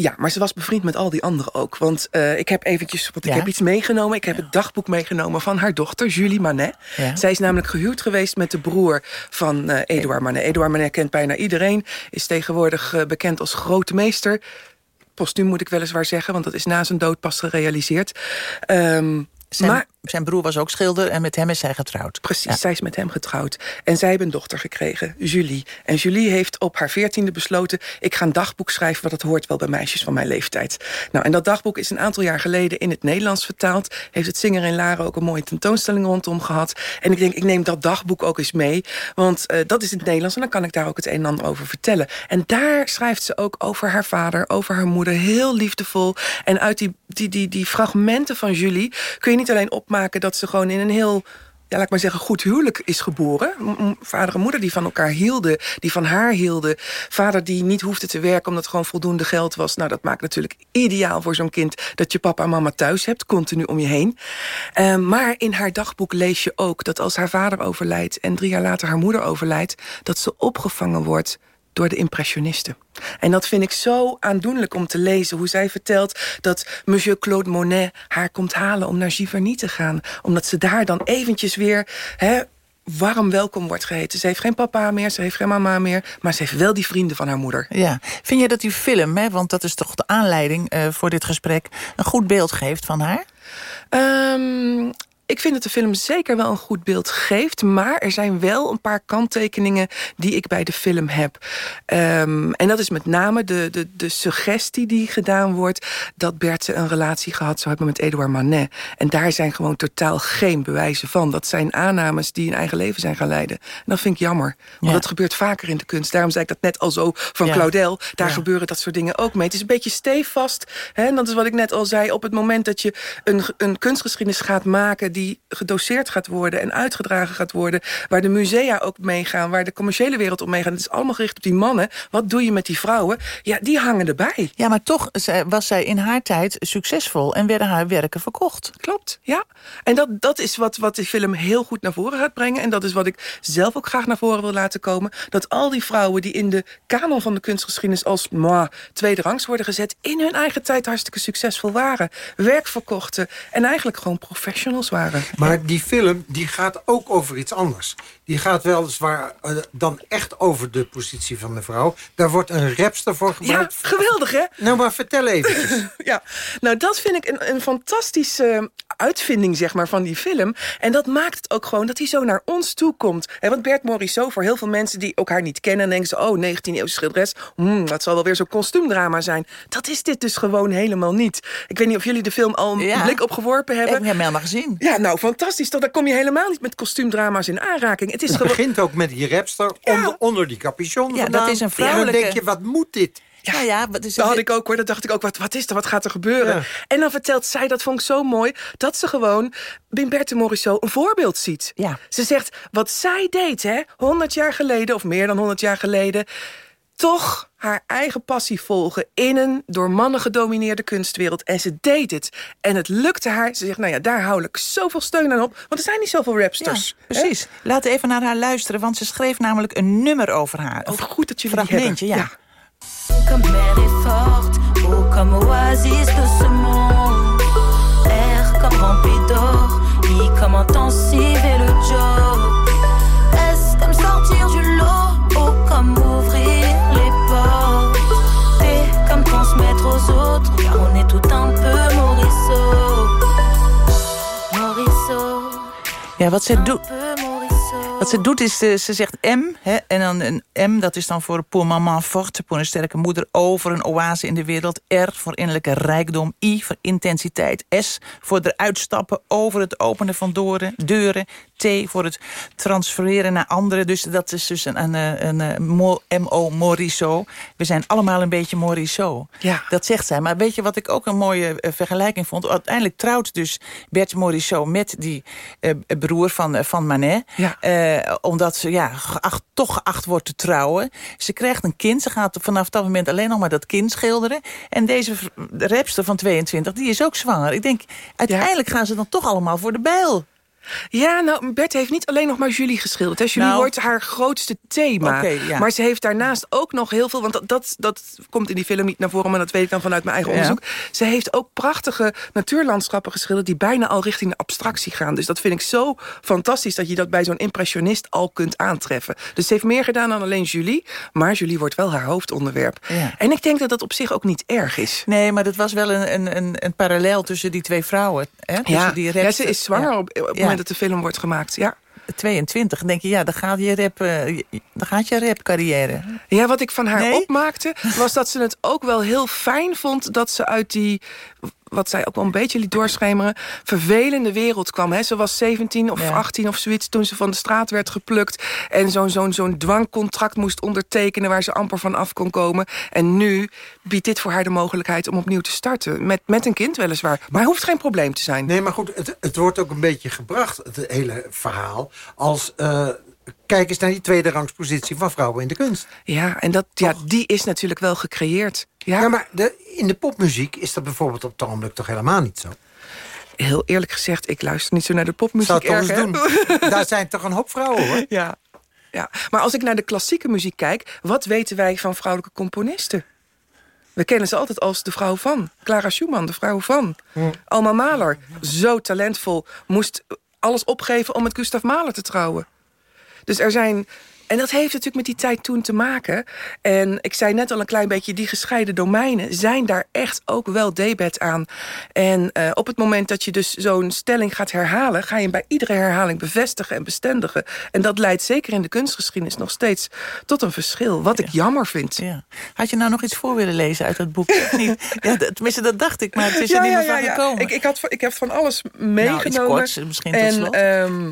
Ja, maar ze was bevriend met al die anderen ook. Want eh, ik heb eventjes, want ik heb iets meegenomen. Ik heb het dagboek meegenomen van haar dochter, Julie Manet. Ja. Zij is namelijk gehuwd geweest met de broer van eh Edouard Manet. Edouard Manet kent bijna iedereen. Is tegenwoordig eh, bekend als grote meester. Postuum moet ik weliswaar zeggen, want dat is na zijn dood pas gerealiseerd. Ehm, Zijn, maar zijn broer was ook schilder en met hem is zij getrouwd. Precies, zij is met hem getrouwd. En zij hebben een dochter gekregen, Julie. En Julie heeft op haar veertiende besloten... ik ga een dagboek schrijven, want dat hoort wel bij meisjes van mijn leeftijd. Nou, en dat dagboek is een aantal jaar geleden in het Nederlands vertaald. Heeft het Zinger in Laren ook een mooie tentoonstelling rondom gehad. En ik denk, ik neem dat dagboek ook eens mee. Want eh, dat is in het Nederlands en dan kan ik daar ook het een en ander over vertellen. En daar schrijft ze ook over haar vader, over haar moeder. Heel liefdevol. En uit die, die, die, die fragmenten van Julie kun je niet alleen opmaken... dat ze gewoon in een heel ja, laat ik maar zeggen, goed huwelijk is geboren. Vader en moeder die van elkaar hielden, die van haar hielden. Vader die niet hoefde te werken omdat gewoon voldoende geld was. Nou, dat maakt natuurlijk ideaal voor zo'n kind... dat je papa en mama thuis hebt, continu om je heen. Uh, maar in haar dagboek lees je ook dat als haar vader overlijdt... en drie jaar later haar moeder overlijdt... dat ze opgevangen wordt door de impressionisten. En dat vind ik zo aandoenlijk om te lezen. Hoe zij vertelt dat monsieur Claude Monet haar komt halen... om naar Giverny te gaan. Omdat ze daar dan eventjes weer... Hè, warm welkom wordt geheten. Ze heeft geen papa meer, ze heeft geen mama meer... maar ze heeft wel die vrienden van haar moeder. Ja. Vind je dat die film, hè, want dat is toch de aanleiding uh, voor dit gesprek... een goed beeld geeft van haar? Um, ik vind dat de film zeker wel een goed beeld geeft... maar er zijn wel een paar kanttekeningen die ik bij de film heb. Um, en dat is met name de, de, de suggestie die gedaan wordt... dat Berthe een relatie gehad zou hebben met Edouard Manet. En daar zijn gewoon totaal geen bewijzen van. Dat zijn aannames die een eigen leven zijn gaan leiden. En dat vind ik jammer. Want ja. dat gebeurt vaker in de kunst. Daarom zei ik dat net al zo van ja. Claudel. Daar ja. gebeuren dat soort dingen ook mee. Het is een beetje stevast. Hè? En dat is wat ik net al zei. Op het moment dat je een, een kunstgeschiedenis gaat maken... die gedoseerd gaat worden en uitgedragen gaat worden... waar de musea ook meegaan, waar de commerciële wereld op meegaan... het is allemaal gericht op die mannen. Wat doe je met die vrouwen? Ja, die hangen erbij. Ja, maar toch was zij in haar tijd succesvol... en werden haar werken verkocht. Klopt, ja. En dat, dat is wat, wat die film heel goed naar voren gaat brengen. En dat is wat ik zelf ook graag naar voren wil laten komen. Dat al die vrouwen die in de kanon van de kunstgeschiedenis... als moi, tweede rangs worden gezet... in hun eigen tijd hartstikke succesvol waren. Werk verkochten en eigenlijk gewoon professionals waren. Maar die film die gaat ook over iets anders. Die gaat weliswaar uh, dan echt over de positie van de vrouw. Daar wordt een rapster voor gebruikt. Ja, geweldig hè? Nou, maar vertel even. ja, nou dat vind ik een, een fantastische uitvinding zeg maar, van die film. En dat maakt het ook gewoon dat hij zo naar ons toe komt. En want Bert Morisot, voor heel veel mensen die ook haar niet kennen... denken ze, oh, 19e eeuwse schilderes, hmm, dat zal wel weer zo'n kostuumdrama zijn. Dat is dit dus gewoon helemaal niet. Ik weet niet of jullie de film al een ja. blik opgeworpen hebben. Ik heb hem helemaal gezien. Ja, nou, fantastisch. Dan kom je helemaal niet met kostuumdrama's in aanraking. Het, is het begint ook met die rapster ja. onder, onder, die capuchon Ja, dat is een vrouwelijke... En dan denk je, wat moet dit? Ja, ja, is dat had ik ook hoor. Dat dacht ik ook, wat, wat is er? Wat gaat er gebeuren? Ja. En dan vertelt zij, dat vond ik zo mooi... dat ze gewoon in Berthe Morisot een voorbeeld ziet. Ja. Ze zegt, wat zij deed, hè, 100 jaar geleden... of meer dan 100 jaar geleden... toch haar eigen passie volgen in een door mannen gedomineerde kunstwereld. En ze deed het. En het lukte haar. Ze zegt, nou ja, daar hou ik zoveel steun aan op. Want er zijn niet zoveel rapsters. Ja, precies. Hè? Laten we even naar haar luisteren. Want ze schreef namelijk een nummer over haar. Oh, goed dat jullie fragmentje, die ja. Comme mer est forte, oh comme oasis de ce monde. Air comme rempli d'or, I comme intensive et le job. S comme sortir du lot, O comme ouvrir les portes? T comme transmettre aux autres, car on est tout un peu Morisot. Morisot. Ja, wat ze doet. Wat ze doet is, ze, ze zegt M, hè, en dan een M, dat is dan voor pour maman forte, voor een sterke moeder, O voor een oase in de wereld, R voor innerlijke rijkdom, I voor intensiteit, S voor eruit stappen, over het openen van deuren, T voor het transfereren naar anderen. Dus dat is dus een, een, een, een MO Morisot. We zijn allemaal een beetje Morisot. Ja. Dat zegt zij. Maar weet je wat ik ook een mooie uh, vergelijking vond? Uiteindelijk trouwt dus Bert Morisot met die uh, broer van, van Manet. Ja. Uh, omdat ze ja, geacht, toch geacht wordt te trouwen. Ze krijgt een kind. Ze gaat vanaf dat moment alleen nog maar dat kind schilderen. En deze rapster van 22, die is ook zwanger. Ik denk, uiteindelijk ja. gaan ze dan toch allemaal voor de bijl. Ja, nou, Bert heeft niet alleen nog maar Julie geschilderd. Hè. Julie nou, wordt haar grootste thema. Okay, ja. Maar ze heeft daarnaast ook nog heel veel... want dat, dat, dat, komt in die film niet naar voren... maar dat weet ik dan vanuit mijn eigen onderzoek. Ze heeft ook prachtige natuurlandschappen geschilderd... die bijna al richting de abstractie gaan. Dus dat vind ik zo fantastisch... dat je dat bij zo'n impressionist al kunt aantreffen. Dus ze heeft meer gedaan dan alleen Julie... maar Julie wordt wel haar hoofdonderwerp. Ja. En ik denk dat dat op zich ook niet erg is. Nee, maar dat was wel een, een, een, een parallel tussen die twee vrouwen. Hè? Ja. Die ja, ze is zwanger op, op dat de film wordt gemaakt, ja. 22, dan denk je, ja, dan gaat je rap, uh, dan gaat je rapcarrière. Ja, wat ik van haar nee? opmaakte, was dat ze het ook wel heel fijn vond dat ze uit die wat zij ook wel een beetje liet doorschemeren... vervelende wereld kwam. Hè. Ze was 17 of Ja. 18 of zoiets toen ze van de straat werd geplukt... en zo'n zo'n zo'n dwangcontract moest ondertekenen... waar ze amper van af kon komen. En nu biedt dit voor haar de mogelijkheid om opnieuw te starten. Met, met een kind weliswaar. Maar hoeft geen probleem te zijn. Nee, maar goed, het, het wordt ook een beetje gebracht, het hele verhaal... als, eh, kijk eens naar die tweede rangspositie van vrouwen in de kunst. Ja, en dat, ja, die is natuurlijk wel gecreëerd. Ja, Ja, maar de, in de popmuziek is dat bijvoorbeeld op het ogenblik toch helemaal niet zo? Heel eerlijk gezegd, ik luister niet zo naar de popmuziek. Zou het erg, doen? Daar zijn toch een hoop vrouwen, hoor. Ja. ja, maar als ik naar de klassieke muziek kijk... wat weten wij van vrouwelijke componisten? We kennen ze altijd als de vrouw van. Clara Schumann, de vrouw van. Alma Mahler, zo talentvol. Moest alles opgeven om met Gustav Mahler te trouwen. Dus er zijn... En dat heeft natuurlijk met die tijd toen te maken. En ik zei net al een klein beetje... die gescheiden domeinen zijn daar echt ook wel debet aan. En eh, op het moment dat je dus zo'n stelling gaat herhalen... ga je hem bij iedere herhaling bevestigen en bestendigen. En dat leidt zeker in de kunstgeschiedenis nog steeds tot een verschil. Wat ik jammer vind. Ja. Had je nou nog iets voor willen lezen uit dat boek? Of niet? Ja, tenminste, dat dacht ik, maar het is er niet meer van gekomen. Ik, ik, had, ik heb van alles iets meegenomen. korts, misschien tot en, slot. ehm,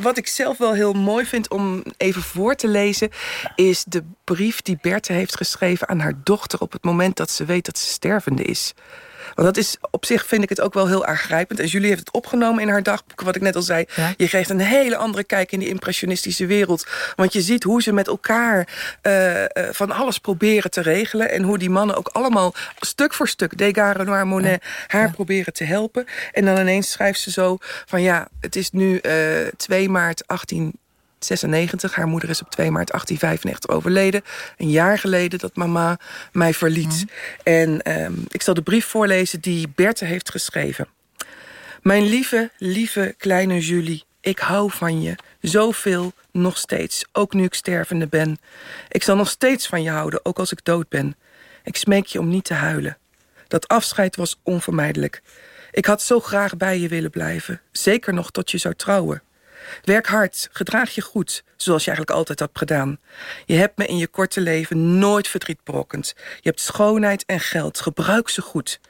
wat ik zelf wel heel mooi vind om even voor te lezen... is de brief die Berthe heeft geschreven aan haar dochter... op het moment dat ze weet dat ze stervende is. Want dat is op zich vind ik het ook wel heel aangrijpend. En Julie heeft het opgenomen in haar dagboek, wat ik net al zei. Je krijgt een hele andere kijk in die impressionistische wereld. Want je ziet hoe ze met elkaar eh, eh, van alles proberen te regelen. En hoe die mannen ook allemaal stuk voor stuk, Degas, Renoir, Monet, haar proberen te helpen. En dan ineens schrijft ze zo van ja, het is nu eh 2 maart 18... 96. Haar moeder is op 2 maart 1895 overleden. Een jaar geleden dat mama mij verliet. En ehm, ik zal de brief voorlezen die Berthe heeft geschreven. Mijn lieve, lieve kleine Julie, ik hou van je. Zoveel, nog steeds, ook nu ik stervende ben. Ik zal nog steeds van je houden, ook als ik dood ben. Ik smeek je om niet te huilen. Dat afscheid was onvermijdelijk. Ik had zo graag bij je willen blijven. Zeker nog tot je zou trouwen. Werk hard, gedraag je goed, zoals je eigenlijk altijd hebt gedaan. Je hebt me in je korte leven nooit verdriet berokkend. Je hebt schoonheid en geld, gebruik ze goed.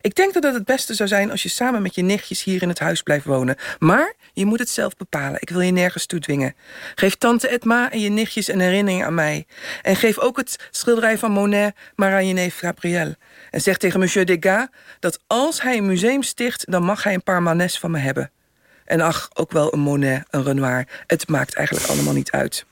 Ik denk dat het het beste zou zijn als je samen met je nichtjes hier in het huis blijft wonen. Maar je moet het zelf bepalen. Ik wil je nergens toe dwingen. Geef tante Edma en je nichtjes een herinnering aan mij. En geef ook het schilderij van Monet maar aan je neef Gabriel. En zeg tegen monsieur Degas dat als hij een museum sticht... dan mag hij een paar manes van me hebben. En ach, ook wel een Monet, een Renoir. Het maakt eigenlijk allemaal niet uit.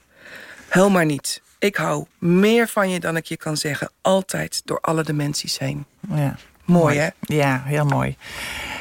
Huil maar niet. Ik hou meer van je dan ik je kan zeggen. Altijd door alle dimensies heen. Ja. Mooi, hè? Ja, heel mooi.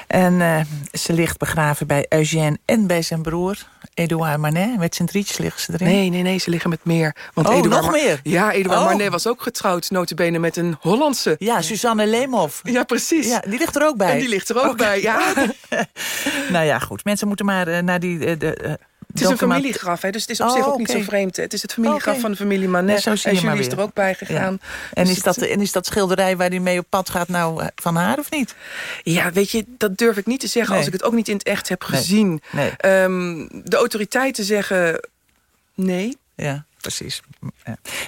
En eh, ze ligt begraven bij Eugène en bij zijn broer, Edouard Manet. Met zijn drietjes liggen ze erin. Nee, nee, nee, ze liggen met meer. Want Oh, nog Mar- meer? Ja, Eduard Oh. Marnet was ook getrouwd, notabene met een Hollandse. Ja, Suzanne Leemhoff. Ja, precies. Ja, die ligt er ook bij. En die ligt er ook bij, ja. Nou ja, goed. Mensen moeten maar eh, naar die... eh, de, Het is een familiegraf, hè, dus het is op Oh, zich ook niet zo vreemd. Het is het familiegraf Oké. van de familie Manet. Ja, en Julie is er ook bij gegaan. En, Dus is dat, en is dat schilderij waar hij mee op pad gaat nou eh, van haar of niet? Ja, weet je, dat durf ik niet te zeggen Nee. als ik het ook niet in het echt heb Nee. gezien. Nee. Ehm, de autoriteiten zeggen nee. Ja, precies.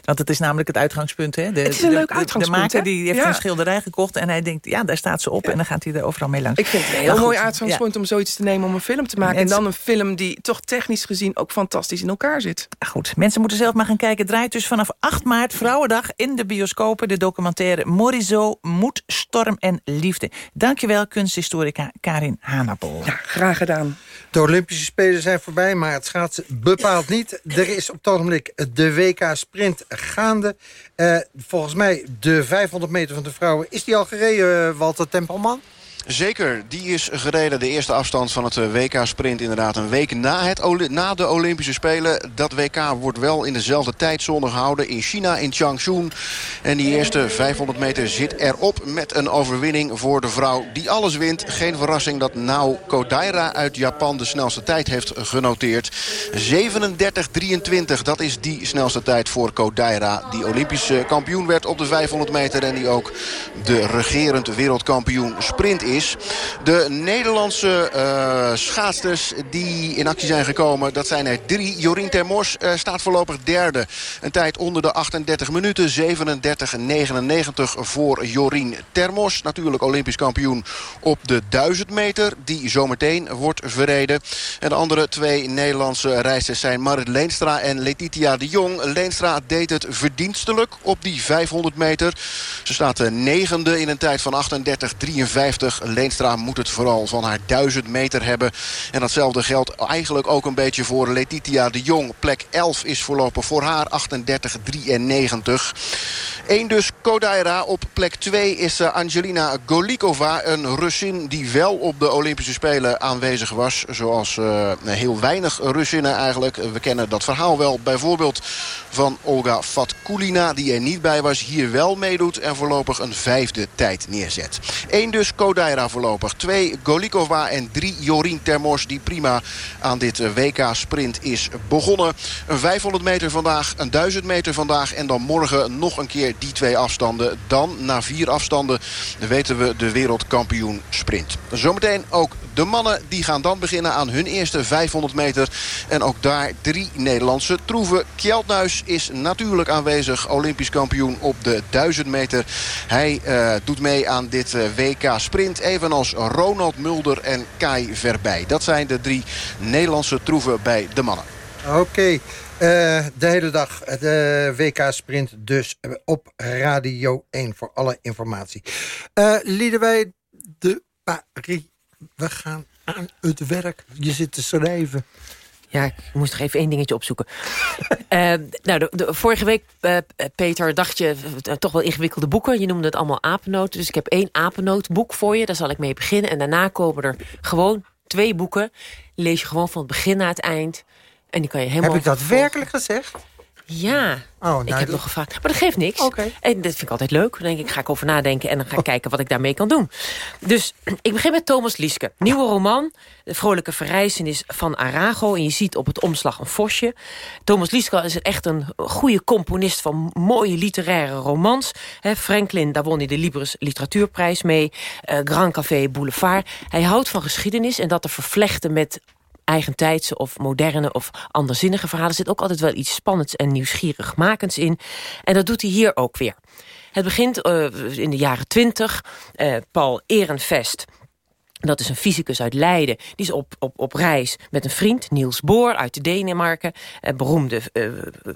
Want het is namelijk het uitgangspunt. Hè? De, Het is een de- leuk uitgangspunt, De maker die heeft Ja. een schilderij gekocht en hij denkt... ja, daar staat ze op en dan gaat hij er overal mee langs. Ik vind het een heel goed, mooi uitgangspunt om zoiets te nemen om een film te maken. Mensen- En dan een film die toch technisch gezien ook fantastisch in elkaar zit. Goed, mensen moeten zelf maar gaan kijken. Het draait dus vanaf 8 maart, Vrouwendag, in de bioscopen. De documentaire Morizot, Moed, Storm en Liefde. Dankjewel, kunsthistorica Karin Hanapol. Ja, graag gedaan. De Olympische Spelen zijn voorbij, maar het schaatsen bepaalt niet. Er is op het ogenblik de WK Sprint gaande. Eh, volgens mij de 500 meter van de vrouwen. Is die al gereden, eh, Walter Tempelman? Zeker, die is gereden. De eerste afstand van het eh, WK-sprint inderdaad een week na, het, na de Olympische Spelen. Dat WK wordt wel in dezelfde tijdzone gehouden in China, in Changchun. En die eerste 500 meter zit erop met een overwinning voor de vrouw die alles wint. Geen verrassing dat Nao Kodaira uit Japan de snelste tijd heeft genoteerd. 37-23, dat is die snelste tijd voor Kodaira. Die Olympische kampioen werd op de 500 meter en die ook de regerend wereldkampioen sprint is. De Nederlandse uh, schaatsters die in actie zijn gekomen, dat zijn er drie. Jorien Termors uh, staat voorlopig derde. Een tijd onder de 38 minuten, 37,99 voor Jorien Termors. Natuurlijk olympisch kampioen op de 1000 meter, die zometeen wordt verreden. En de andere twee Nederlandse reizigers zijn Marit Leenstra en Letitia de Jong. Leenstra deed het verdienstelijk op die 500 meter. Ze staat negende in een tijd van 38,53. Leenstra moet het vooral van haar 1000 meter hebben. En datzelfde geldt eigenlijk ook een beetje voor Letitia de Jong. Plek 11 is voorlopig voor haar 38,93. Eén dus Kodaira. Op plek 2 is eh, Angelina Golikova. Een Russin die wel op de Olympische Spelen aanwezig was. Zoals uh, heel weinig Russinnen eigenlijk. We kennen dat verhaal wel. Bijvoorbeeld van Olga Fatkulina. Die er niet bij was. Hier wel meedoet. En voorlopig een vijfde tijd neerzet. Eén dus Kodaira voorlopig. Twee Golikova en drie Jorien Termors. Die prima aan dit eh, WK-sprint is begonnen. Een 500 meter vandaag. Een 1000 meter vandaag. En dan morgen nog een keer die twee afstanden. Dan na vier afstanden weten we de wereldkampioen sprint. Zometeen ook de mannen die gaan dan beginnen aan hun eerste 500 meter. En ook daar drie Nederlandse troeven. Kjeldnuis is natuurlijk aanwezig. Olympisch kampioen op de 1000 meter. Hij uh, doet mee aan dit uh, WK sprint. Evenals Ronald Mulder en Kai Verbij. Dat zijn de drie Nederlandse troeven bij de mannen. Oké. Uh, de hele dag de WK-sprint dus op Radio 1 voor alle informatie. Uh, wij de Paris, we gaan aan het werk. Je zit te schrijven. Ja, ik moest nog even één dingetje opzoeken. uh, nou, de, de, vorige week, uh, Peter, dacht je uh, toch wel ingewikkelde boeken. Je noemde het allemaal apennoten. Dus ik heb één apennootboek voor je. Daar zal ik mee beginnen. En daarna komen er gewoon twee boeken. Lees je gewoon van het begin naar het eind. En die kan je helemaal... Heb ik dat werkelijk gezegd? Ja, oh, ik heb nog gevraagd. Maar dat geeft niks. Okay. En dat vind ik altijd leuk. Dan denk ik, ga ik over nadenken en dan ga ik oh. kijken wat ik daarmee kan doen. Dus ik begin met Thomas Lieske. Nieuwe roman, De vrolijke verrijzenis van Arago. En je ziet op het omslag een vosje. Thomas Lieske is echt een goede componist van mooie literaire romans. He, Franklin, daar won hij de Libris Literatuurprijs mee. Uh, Grand Café Boulevard. Hij houdt van geschiedenis en dat te vervlechten met eigentijdse of moderne of anderzinnige verhalen... zit ook altijd wel iets spannends en nieuwsgierigmakends in. En dat doet hij hier ook weer. Het begint uh, in de jaren twintig. Uh, Paul Ehrenvest dat is een fysicus uit Leiden. Die is op, op, op reis met een vriend, Niels Bohr uit Denemarken. Een beroemde uh,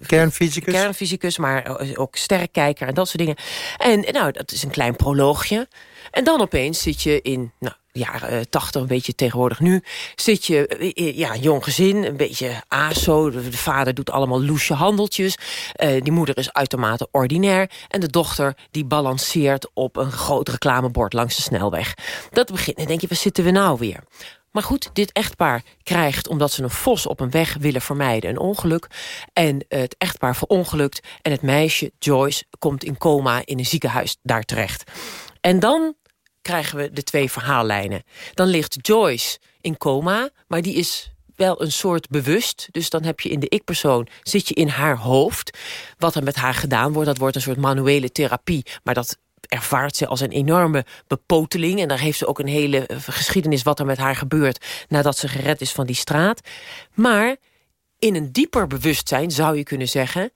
kernfysicus. kernfysicus, maar ook sterrenkijker en dat soort dingen. En nou, dat is een klein proloogje. En dan opeens zit je in nou, jaren tachtig, een beetje tegenwoordig nu... zit je, eh, ja, jong gezin, een beetje aso. De, vader doet allemaal loesje handeltjes. Die moeder is uitermate ordinair. En de dochter die balanceert op een groot reclamebord langs de snelweg. Dat begint, dan denk je, waar zitten we nou weer? Maar goed, dit echtpaar krijgt, omdat ze een vos op een weg willen vermijden, een ongeluk. En het echtpaar verongelukt. En het meisje, Joyce, komt in coma in een ziekenhuis daar terecht. En dan krijgen we de twee verhaallijnen. Dan ligt Joyce in coma, maar die is wel een soort bewust. Dus dan heb je in de ik-persoon, zit je in haar hoofd. Wat er met haar gedaan wordt, dat wordt een soort manuele therapie. Maar dat ervaart ze als een enorme bepoteling. En daar heeft ze ook een hele eh, geschiedenis wat er met haar gebeurt... nadat ze gered is van die straat. Maar in een dieper bewustzijn, zou je kunnen zeggen...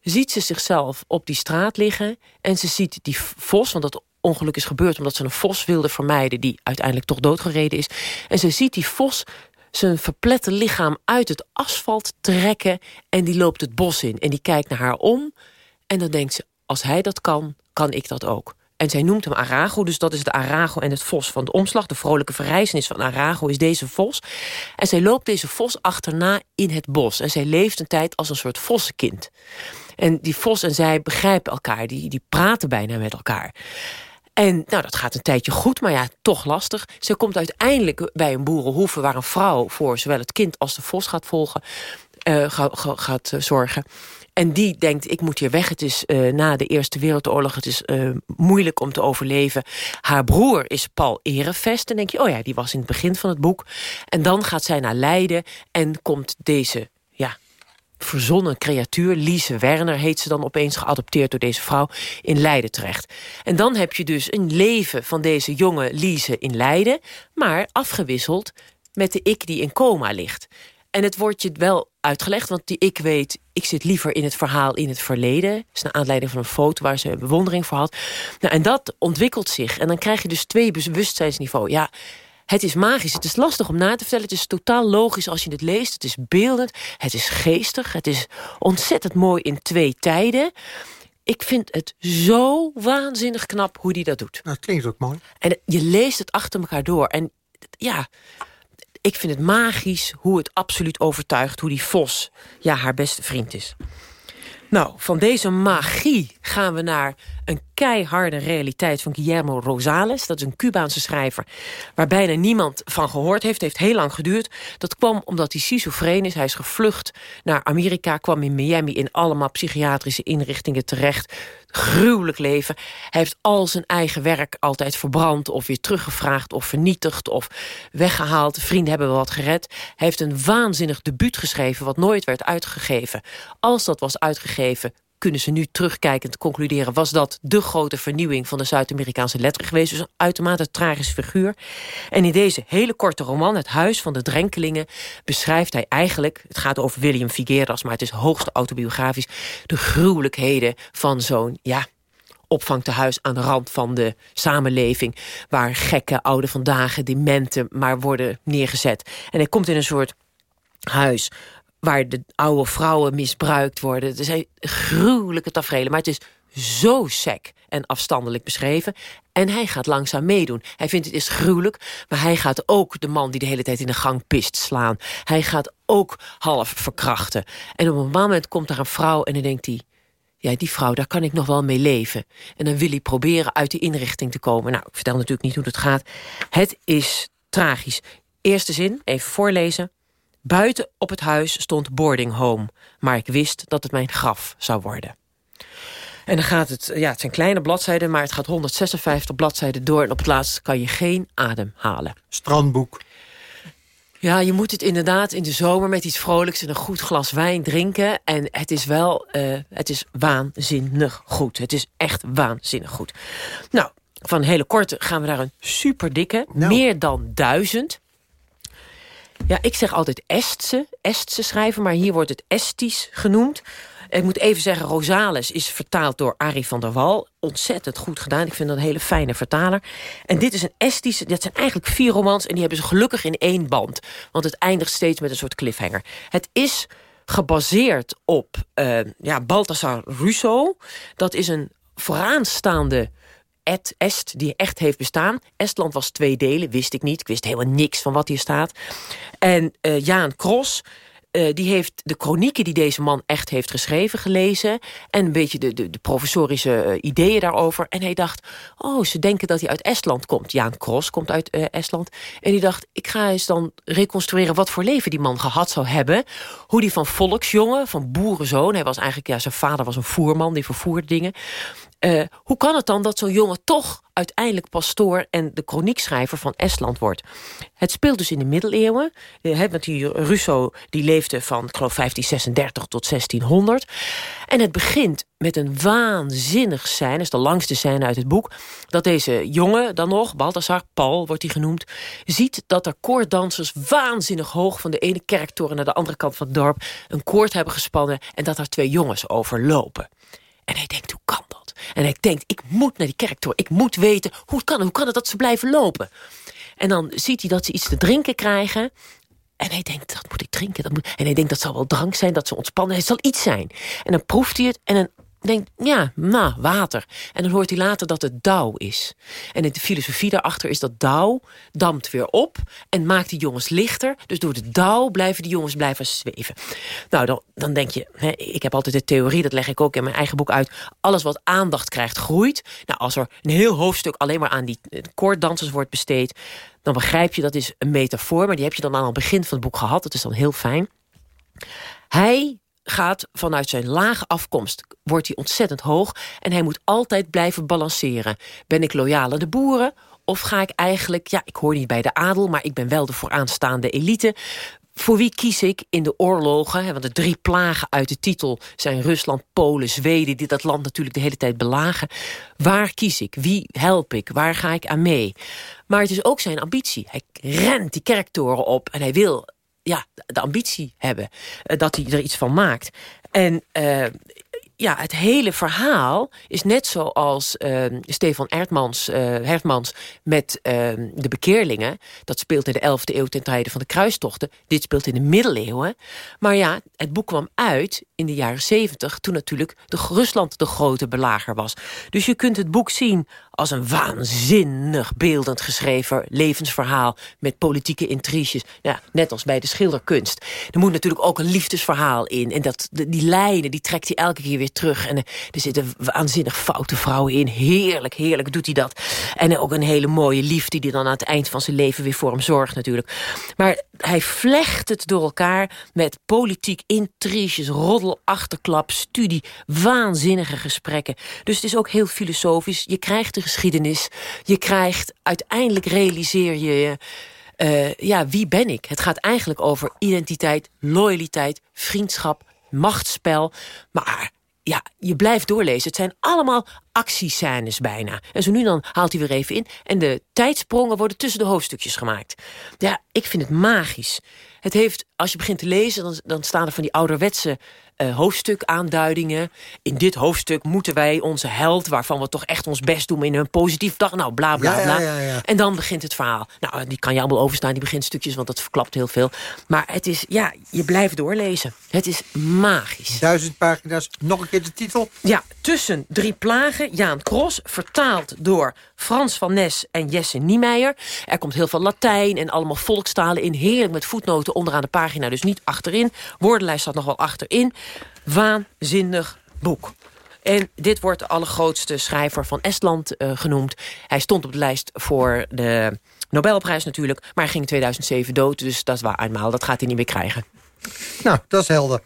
ziet ze zichzelf op die straat liggen... en ze ziet die vos, want dat ongeluk is gebeurd... omdat ze een vos wilde vermijden die uiteindelijk toch doodgereden is. En ze ziet die vos zijn verplette lichaam uit het asfalt trekken... en die loopt het bos in en die kijkt naar haar om... en dan denkt ze, als hij dat kan, kan ik dat ook. En zij noemt hem Arago, dus dat is de Arago en het vos van de omslag. De vrolijke verrijzenis van Arago is deze vos. En zij loopt deze vos achterna in het bos. En zij leeft een tijd als een soort vossenkind. En die vos en zij begrijpen elkaar, die, die praten bijna met elkaar. En nou, dat gaat een tijdje goed, maar ja, toch lastig. Ze komt uiteindelijk bij een boerenhoeve... waar een vrouw voor zowel het kind als de vos gaat volgen... Uh, gaat uh, zorgen. En die denkt, ik moet hier weg. Het is uh, na de Eerste Wereldoorlog, het is moeilijk om te overleven. Haar broer is Paul Erevest. En denk je, oh ja, die was in het begin van het boek. En dan gaat zij naar Leiden en komt deze verzonnen creatuur, Lise Werner heet ze dan opeens, geadopteerd door deze vrouw, in Leiden terecht. En dan heb je dus een leven van deze jonge Lise in Leiden, maar afgewisseld met de ik die in coma ligt. En het wordt je wel uitgelegd, want die ik weet... ik zit liever in het verhaal in het verleden. Dat is naar aanleiding van een foto waar ze bewondering voor had. Nou, en dat ontwikkelt zich. En dan krijg je dus twee bewustzijnsniveaus. Ja, het is magisch. Het is lastig om na te vertellen. Het is totaal logisch als je het leest. Het is beeldend. Het is geestig. Het is ontzettend mooi in twee tijden. Ik vind het zo waanzinnig knap hoe die dat doet. Nou, het klinkt ook mooi. En je leest het achter elkaar door. En ja, ik vind het magisch hoe het absoluut overtuigt... hoe die Vos ja, haar beste vriend is. Nou, van deze magie gaan we naar een keiharde realiteit van Guillermo Rosales. Dat is een Cubaanse schrijver waar bijna niemand van gehoord heeft. Heeft heel lang geduurd. Dat kwam omdat hij schizofreen is. Hij is gevlucht naar Amerika, kwam in Miami in allemaal psychiatrische inrichtingen terecht. Gruwelijk leven. Hij heeft al zijn eigen werk altijd verbrand of weer teruggevraagd of vernietigd of weggehaald. Vrienden hebben wel wat gered. Hij heeft een waanzinnig debuut geschreven wat nooit werd uitgegeven. Als dat was uitgegeven kunnen ze nu terugkijkend concluderen... was dat de grote vernieuwing van de Zuid-Amerikaanse letter geweest. Dus een uitermate tragische figuur. En in deze hele korte roman, Het Huis van de Drenkelingen... beschrijft hij eigenlijk, het gaat over William Figueras... maar het is hoogst autobiografisch... de gruwelijkheden van zo'n, ja, opvangtehuis aan de rand van de samenleving... waar gekke, oude vandaag, dementen maar worden neergezet. En hij komt in een soort huis waar de oude vrouwen misbruikt worden. Er zijn gruwelijke tafereelen, maar het is zo sec en afstandelijk beschreven. En hij gaat langzaam meedoen. Hij vindt het is gruwelijk, maar hij gaat ook de man die de hele tijd in de gang pist slaan. Hij gaat ook half verkrachten. En op een moment komt daar een vrouw en dan denkt hij... ja, die vrouw, daar kan ik nog wel mee leven. En dan wil hij proberen uit die inrichting te komen. Nou, ik vertel natuurlijk niet hoe het gaat. Het is tragisch. Eerste zin, even voorlezen. Buiten op het huis stond boarding home, maar ik wist dat het mijn graf zou worden. En dan gaat het, ja, het zijn kleine bladzijden, maar het gaat 156 bladzijden door. En op het laatst kan je geen adem halen. Strandboek. Ja, je moet het inderdaad in de zomer met iets vrolijks en een goed glas wijn drinken. En het is wel, uh, het is waanzinnig goed. Het is echt waanzinnig goed. Nou, van hele korte gaan we naar een super dikke, nou. meer dan duizend. Ja, ik zeg altijd Estse, Estse schrijven, maar hier wordt het Estisch genoemd. Ik moet even zeggen, Rosales is vertaald door Arie van der Wal. Ontzettend goed gedaan. Ik vind dat een hele fijne vertaler. En dit is een Estische, dat zijn eigenlijk vier romans... en die hebben ze gelukkig in één band. Want het eindigt steeds met een soort cliffhanger. Het is gebaseerd op uh, ja, Balthasar Russo. Dat is een vooraanstaande et est, die echt heeft bestaan. Estland was twee delen, wist ik niet. Ik wist helemaal niks van wat hier staat. En uh, Jaan Kros, uh, die heeft de chronieken die deze man echt heeft geschreven gelezen. En een beetje de, de, professorische uh, ideeën daarover. En hij dacht, oh, ze denken dat hij uit Estland komt. Jaan Kros komt uit Estland. En die dacht, ik ga eens dan reconstrueren wat voor leven die man gehad zou hebben. Hoe die van volksjongen, van boerenzoon. Hij was eigenlijk, ja, zijn vader was een voerman, die vervoerde dingen. Uh, hoe kan het dan dat zo'n jongen toch uiteindelijk pastoor... en de chroniekschrijver van Estland wordt? Het speelt dus in de middeleeuwen. Die Russo die leefde van, ik geloof, 1536 tot 1600. En het begint met een waanzinnig scène... dat is de langste scène uit het boek... dat deze jongen dan nog, Balthasar, Paul wordt hij genoemd... ziet dat er koorddansers waanzinnig hoog... van de ene kerktoren naar de andere kant van het dorp... een koord hebben gespannen en dat er twee jongens overlopen. En hij denkt, hoe kan dat? En hij denkt, ik moet naar die kerktoren. Ik moet weten, hoe kan, hoe kan het dat ze blijven lopen? En dan ziet hij dat ze iets te drinken krijgen. En hij denkt, dat moet ik drinken. Dat moet... En hij denkt, dat zal wel drank zijn, dat ze ontspannen. Het zal iets zijn. En dan proeft hij het en dan denkt, ja, nou, water. En dan hoort hij later dat het dauw is. En de filosofie daarachter is dat dauw dampt weer op... en maakt die jongens lichter. Dus door de dauw blijven die jongens blijven zweven. Nou, dan, dan denk je, hè, ik heb altijd de theorie... dat leg ik ook in mijn eigen boek uit... alles wat aandacht krijgt, groeit. Nou, als er een heel hoofdstuk alleen maar aan die eh, koorddansers wordt besteed... dan begrijp je, dat is een metafoor... maar die heb je dan aan het begin van het boek gehad. Dat is dan heel fijn. Hij gaat vanuit zijn lage afkomst, wordt hij ontzettend hoog... en hij moet altijd blijven balanceren. Ben ik loyaal aan de boeren of ga ik eigenlijk... ja, ik hoor niet bij de adel, maar ik ben wel de vooraanstaande elite voor wie kies ik in de oorlogen? Want de drie plagen uit de titel zijn Rusland, Polen, Zweden... die dat land natuurlijk de hele tijd belagen. Waar kies ik? Wie help ik? Waar ga ik aan mee? Maar het is ook zijn ambitie. Hij rent die kerktoren op en hij wil ja, de ambitie hebben... eh, dat hij er iets van maakt. En uh, ja, het hele verhaal is net zoals uh, Stefan Erdmans, uh, Hertmans met de bekeerlingen. Dat speelt in de 11e eeuw ten tijde van de kruistochten. Dit speelt in de middeleeuwen. Maar ja, het boek kwam uit in de jaren 70... toen natuurlijk de Rusland de grote belager was. Dus je kunt het boek zien als een waanzinnig beeldend geschreven levensverhaal... met politieke intriges, ja, net als bij de schilderkunst. Er moet natuurlijk ook een liefdesverhaal in. En dat, die lijnen, die trekt hij elke keer weer terug. En er zitten waanzinnig foute vrouwen in. Heerlijk, heerlijk doet hij dat. En ook een hele mooie liefde die dan aan het eind van zijn leven weer voor hem zorgt natuurlijk. Maar hij vlecht het door elkaar met politiek intriges, roddel, achterklap, studie, waanzinnige gesprekken. Dus het is ook heel filosofisch. Je krijgt de geschiedenis. Je krijgt, uiteindelijk realiseer je... Uh, ja, wie ben ik? Het gaat eigenlijk over identiteit, loyaliteit, vriendschap, machtsspel. Maar ja, je blijft doorlezen. Het zijn allemaal actiescènes bijna. En zo nu dan haalt hij weer even in. En de tijdsprongen worden tussen de hoofdstukjes gemaakt. Ja, ik vind het magisch. Het heeft, als je begint te lezen, dan, dan staan er van die ouderwetse uh, hoofdstukaanduidingen. In dit hoofdstuk moeten wij onze held... waarvan we toch echt ons best doen in een positief dag... nou, bla, bla, Ja, bla. ja, ja, ja. En dan begint het verhaal. Nou, die kan je allemaal overstaan, die beginstukjes... want dat verklapt heel veel. Maar het is, ja, je blijft doorlezen. Het is magisch. Duizend pagina's. Nog een keer de titel. Ja, Tussen drie plagen, Jaan Kros, vertaald door Frans van Nes en Jesse Niemeyer. Er komt heel veel Latijn en allemaal volkstalen in. Heerlijk met voetnoten onderaan de pagina, dus niet achterin. Woordenlijst staat nog wel achterin. Waanzinnig boek. En dit wordt de allergrootste schrijver van Estland uh, genoemd. Hij stond op de lijst voor de Nobelprijs natuurlijk. Maar hij ging in 2007 dood, dus dat is waar eenmaal. Dat gaat hij niet meer krijgen. Nou, dat is helder.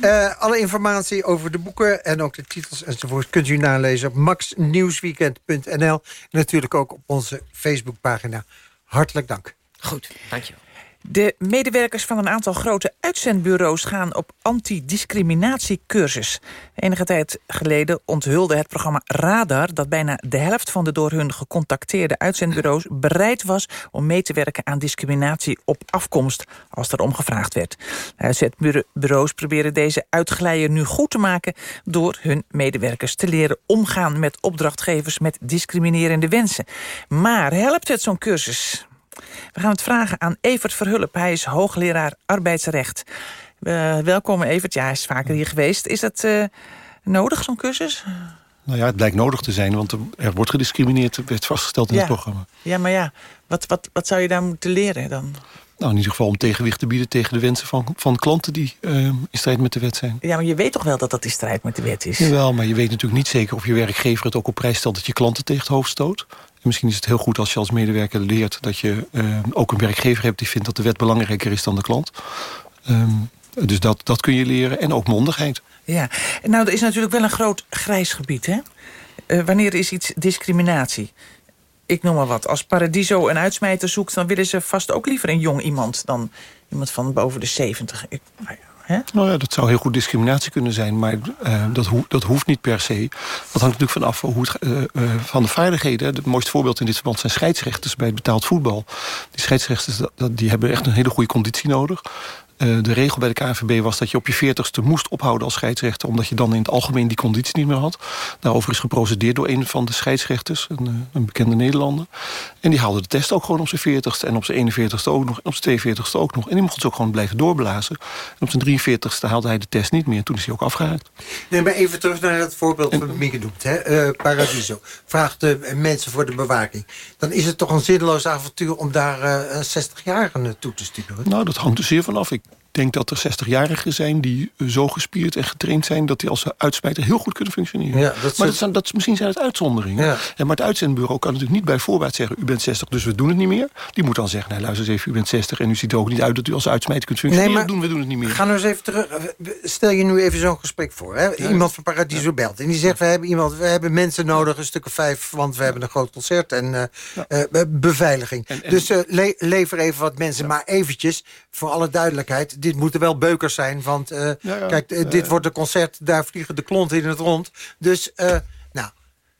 Uh, alle informatie over de boeken en ook de titels enzovoort... kunt u nalezen op maxnieuwsweekend.nl. En natuurlijk ook op onze Facebookpagina. Hartelijk dank. Goed, dankjewel. De medewerkers van een aantal grote uitzendbureaus gaan op antidiscriminatiecursus. Enige tijd geleden onthulde het programma Radar... dat bijna de helft van de door hun gecontacteerde uitzendbureaus... bereid was om mee te werken aan discriminatie op afkomst... als er om gevraagd werd. De uitzendbureaus proberen deze uitglijden nu goed te maken... door hun medewerkers te leren omgaan met opdrachtgevers... met discriminerende wensen. Maar helpt het zo'n cursus? We gaan het vragen aan Evert Verhulp. Hij is hoogleraar arbeidsrecht. Uh, welkom Evert. Ja, hij is vaker hier geweest. Is dat uh, nodig, zo'n cursus? Nou ja, het blijkt nodig te zijn, want er wordt gediscrimineerd. Werd vastgesteld in ja. het programma. Ja, maar ja, wat, wat, wat zou je daar moeten leren dan? Nou, in ieder geval om tegenwicht te bieden tegen de wensen van, van klanten... die uh, in strijd met de wet zijn. Ja, maar je weet toch wel dat dat in strijd met de wet is? Jawel, maar je weet natuurlijk niet zeker of je werkgever het ook op prijs stelt... dat je klanten tegen het hoofd stoot. En misschien is het heel goed als je als medewerker leert... dat je uh, ook een werkgever hebt die vindt dat de wet belangrijker is dan de klant. Um, dus dat, dat kun je leren. En ook mondigheid. Ja, nou, er is natuurlijk wel een groot grijs gebied, hè? Uh, wanneer is iets discriminatie? Ik noem maar wat. Als Paradiso een uitsmijter zoekt... dan willen ze vast ook liever een jong iemand... dan iemand van boven de 70. Ik, nou ja. Nou ja, dat zou heel goed discriminatie kunnen zijn, maar uh, dat, dat hoeft niet per se. Dat hangt natuurlijk vanaf hoe het, uh, van de vaardigheden. Het mooiste voorbeeld in dit verband zijn scheidsrechters bij betaald voetbal. Die scheidsrechters dat, die hebben echt een hele goede conditie nodig. Uh, de regel bij de KNVB was dat je op je veertigste moest ophouden als scheidsrechter... omdat je dan in het algemeen die conditie niet meer had. Daarover is geprocedeerd door een van de scheidsrechters, een, een bekende Nederlander. En die haalde de test ook gewoon op zijn veertigste... en op zijn 41ste ook nog, en op zijn 42ste ook nog. En die mocht dus ook gewoon blijven doorblazen. En op zijn 43ste haalde hij de test niet meer. En toen is hij ook afgehaakt. Nee, maar even terug naar het voorbeeld van Mieke genoemd. Hè? Uh, Paradiso vraagt de mensen voor de bewaking. Dan is het toch een zinloos avontuur om daar uh, een 60-jarige toe te sturen? Nou, dat hangt er zeer vanaf. Ik denk dat er 60-jarigen zijn die zo gespierd en getraind zijn... dat die als uitsmijter heel goed kunnen functioneren. Ja, dat maar dat zijn, dat, misschien zijn het uitzonderingen. Ja. En maar het uitzendbureau kan natuurlijk niet bij voorbaat zeggen... u bent 60, dus we doen het niet meer. Die moet dan zeggen, nou, luister eens even, u bent 60... en u ziet er ook niet uit dat u als uitsmijter kunt functioneren. Nee, maar- doen, we doen het niet meer. Ga nou eens even terug. Stel je nu even zo'n gesprek voor. Hè? Iemand van Paradiso belt. En die zegt, we hebben, iemand, we hebben mensen nodig, een stuk of vijf... want we hebben een groot concert en eh, eh, beveiliging. Dus eh, le- lever even wat mensen. Maar eventjes, voor alle duidelijkheid... dit moeten wel beukers zijn. Want eh, ja. kijk, eh, dit wordt een concert... daar vliegen de klonten in het rond. Dus, eh, nou,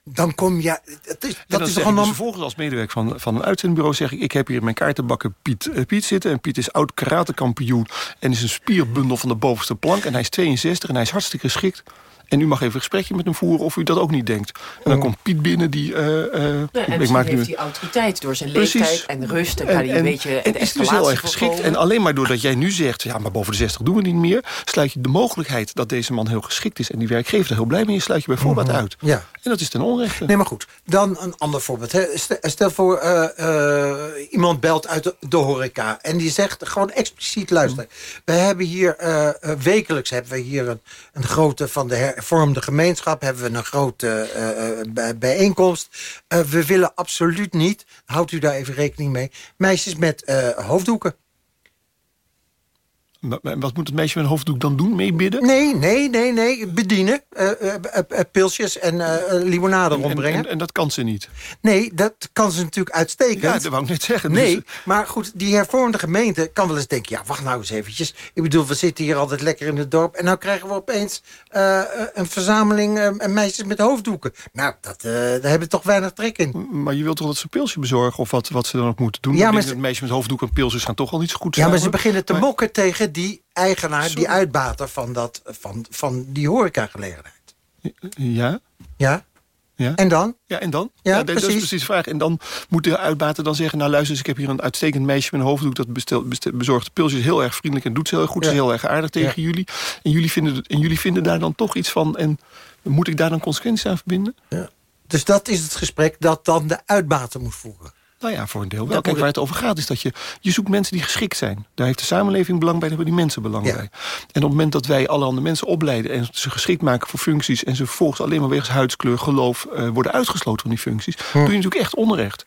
dan kom je... Het is, dat dan is een... dus vervolgens als medewerker van, van een uitzendbureau... zeg ik, ik heb hier in mijn kaartenbakken Piet, Piet zitten. En Piet is oud karatekampioen en is een spierbundel van de bovenste plank. En hij is 62 en hij is hartstikke geschikt. En u mag even een gesprekje met hem voeren of u dat ook niet denkt. En dan komt Piet binnen die... eh, eh, Ja, en ik maak nu heeft hij autoriteit door zijn Precies. leeftijd en rust. En, kan hij een beetje en de is dus heel erg geschikt. En alleen maar doordat jij nu zegt... ja, maar boven de 60 doen we niet meer... sluit je de mogelijkheid dat deze man heel geschikt is... en die werkgever er heel blij mee is... sluit je bij voorbaat uit. Ja. En dat is ten onrechte. Nee, maar goed. Dan een ander voorbeeld. Hè. Stel, voor, eh, eh, iemand belt uit de, de horeca... en die zegt gewoon expliciet, luister... we hebben hier wekelijks hebben we hier een, een grote... van de hervormde gemeenschap... hebben we een grote eh, eh, bij- bijeenkomst. Eh, we willen absoluut niet, houdt u daar even rekening mee... meisjes met eh, hoofddoeken. Wat moet het meisje met een hoofddoek dan doen? Meebidden? Nee, nee, nee, nee. Bedienen. eh, pilsjes en limonade En, rondbrengen. en, en dat kan ze niet. Nee, dat kan ze natuurlijk uitstekend. Ja, dat wou ik net zeggen. Nee, Dus- maar goed, die hervormde gemeente kan wel eens denken... ja, wacht nou eens eventjes. Ik bedoel, we zitten hier altijd lekker in het dorp... en nou krijgen we opeens een verzameling meisjes met hoofddoeken. Nou, dat, daar hebben we toch weinig trek in. Maar je wilt toch dat ze een pilsje bezorgen? Of wat, wat ze dan ook moeten doen? Ja, maar ze- het meisje met hoofddoek en pilsjes gaan toch al niet zo goed Ja, samen. maar ze beginnen te Maar- mokken tegen die eigenaar... die uitbater van, dat, van, van die horecagelegenheid. Ja? Ja? Ja. En dan? Ja, en dan? Ja, dat dat is precies. de vraag. En dan moet de uitbater dan zeggen... nou luister eens, ik heb hier een uitstekend meisje met een hoofddoek... dat bestel, bestel- bezorgt de pilsjes heel erg vriendelijk en doet ze heel erg goed. Ze is heel erg aardig tegen jullie. En jullie, vinden, en jullie vinden daar dan toch iets van... en moet ik daar dan consequenties aan verbinden? Dus dat is het gesprek dat dan de uitbater moet voeren. Nou ja, voor een deel wel. Kijk, waar het over gaat is dat je... je zoekt mensen die geschikt zijn. Daar heeft de samenleving belang bij, daar hebben die mensen belang bij. En op het moment dat wij allerhande mensen opleiden... en ze geschikt maken voor functies... en ze vervolgens alleen maar wegens huidskleur, geloof... eh, worden uitgesloten van die functies... doe je natuurlijk echt onrecht.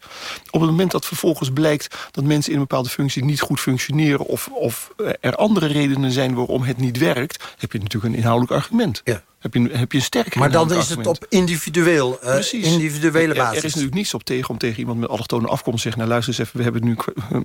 Op het moment dat vervolgens blijkt... dat mensen in een bepaalde functie niet goed functioneren... of, of eh, er andere redenen zijn waarom het niet werkt... heb je natuurlijk een inhoudelijk argument. Heb, je, heb je een sterk Maar dan is het argument. op individueel, eh, Precies. individuele Er- Er, basis. is natuurlijk niets op tegen om tegen iemand met allochtone afkomst te zeggen... nou luister eens even, we hebben nu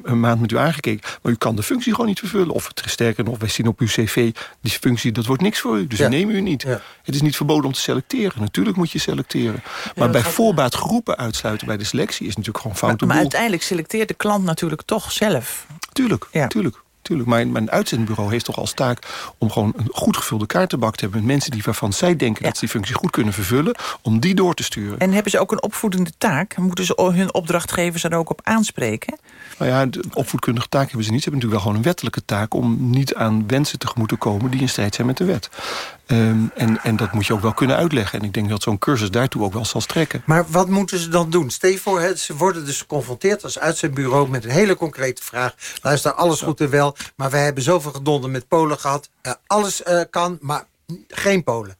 een- maand met u aangekeken... maar u kan de functie gewoon niet vervullen. Of het sterker nog, wij zien op uw cv, die functie, dat wordt niks voor u. Dus Ja. we nemen u niet. Het is niet verboden om te selecteren. Natuurlijk moet je selecteren. Maar bij voorbaat groepen uitsluiten bij de selectie... is natuurlijk gewoon foute Maar boel. uiteindelijk selecteert de klant natuurlijk toch zelf. Tuurlijk, tuurlijk. Tuurlijk, maar mijn uitzendbureau heeft toch als taak om gewoon een goed gevulde kaartenbak te hebben met mensen die waarvan zij denken dat ze die functie goed kunnen vervullen, om die door te sturen. En hebben ze ook een opvoedende taak? Moeten ze hun opdrachtgevers er ook op aanspreken? Nou ja, de opvoedkundige taak hebben ze niet. Ze hebben natuurlijk wel gewoon een wettelijke taak... om niet aan wensen tegemoet te komen die in strijd zijn met de wet. Ehm, en, en dat moet je ook wel kunnen uitleggen. En ik denk dat zo'n cursus daartoe ook wel zal strekken. Maar wat moeten ze dan doen? Stel je voor, ze worden dus geconfronteerd als uitzendbureau... met een hele concrete vraag. Luister, alles goed en wel, maar wij hebben zoveel gedonder met Polen gehad. Eh, alles eh, kan, maar geen Polen.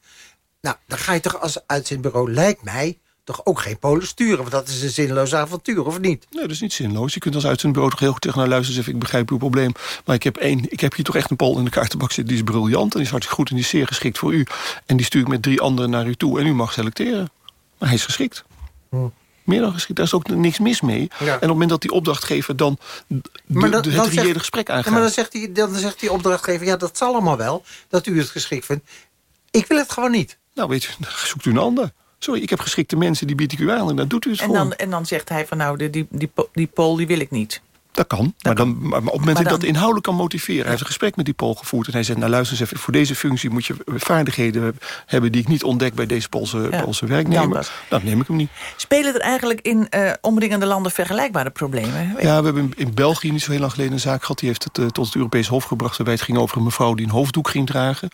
Nou, dan ga je toch als uitzendbureau, lijkt mij... toch ook geen Polen sturen, want dat is een zinloos avontuur, of niet? Nee, dat is niet zinloos. Je kunt als uitzendbureau toch heel goed tegen... nou luister eens even, ik begrijp uw probleem. Maar ik heb, één, ik heb hier toch echt een Pool in de kaartenbak zitten... die is briljant en die is hartstikke goed en die is zeer geschikt voor u. En die stuur ik met drie anderen naar u toe en u mag selecteren. Maar hij is geschikt. Meer dan geschikt. Daar is ook niks mis mee. En op het moment dat die opdrachtgever dan de, Maar dan- het reële zegt- gesprek Ja, aangaat... maar dan zegt, die, dan zegt die opdrachtgever, ja, dat zal allemaal wel... dat u het geschikt vindt. Ik wil het gewoon niet. Nou, weet je, zoekt u een ander. Sorry, ik heb geschikte mensen die bied ik u aan en daar doet u het En voor. dan, en dan zegt hij van nou, die, die, die, die Pool die wil ik niet. Dat kan, maar, dan, maar op het moment dat ik dat inhoudelijk kan motiveren... hij heeft een gesprek met die Pool gevoerd en hij zegt... nou luister eens even, voor deze functie moet je vaardigheden hebben... die ik niet ontdek bij deze Poolse, Ja, Poolse werknemer. dat. Dan neem ik hem niet. Spelen er eigenlijk in eh, omringende landen vergelijkbare problemen? Ja, we hebben in- België niet zo heel lang geleden een zaak gehad... die heeft het eh, tot het Europees Hof gebracht... waarbij het ging over een mevrouw die een hoofddoek ging dragen...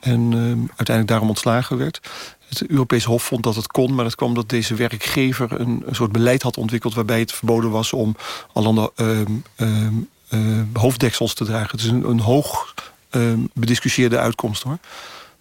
en eh, uiteindelijk daarom ontslagen werd. Het Europees Hof vond dat het kon, maar dat kwam dat deze werkgever... een, soort beleid had ontwikkeld waarbij het verboden was... om allerhande ehm, ehm, eh, hoofddeksels te dragen. Het is een, een hoog ehm, bediscussieerde uitkomst hoor.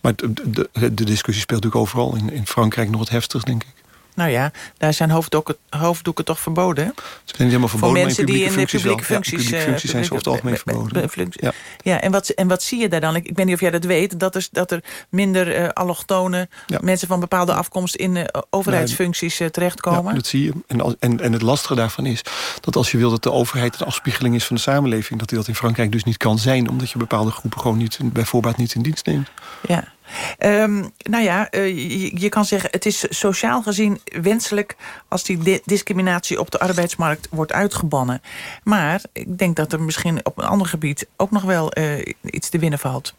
Maar de, de, de discussie speelt natuurlijk overal. In, in Frankrijk nog het heftigst, denk ik. Nou ja, daar zijn hoofddoeken, hoofddoeken toch verboden, hè? Ze zijn niet helemaal verboden, Voor mensen maar in die in de publieke functies. Ja, publieke functies zijn ze over het algemeen verboden. Ja. Ja, en, wat, en wat zie je daar dan? Ik, ik weet niet of jij dat weet. Dat er, dat er minder eh allochtonen, mensen van bepaalde afkomst... in eh, overheidsfuncties eh, terechtkomen? Ja, dat zie je. En, als- en, en het lastige daarvan is dat als je wil dat de overheid een afspiegeling is van de samenleving, dat die dat in Frankrijk dus niet kan zijn, omdat je bepaalde groepen gewoon niet, bij voorbaat niet in dienst neemt. Ja. Ehm, nou ja, eh, je, kan zeggen, het is sociaal gezien wenselijk... als die di- discriminatie op de arbeidsmarkt wordt uitgebannen. Maar ik denk dat er misschien op een ander gebied... ook nog wel eh, iets te winnen valt.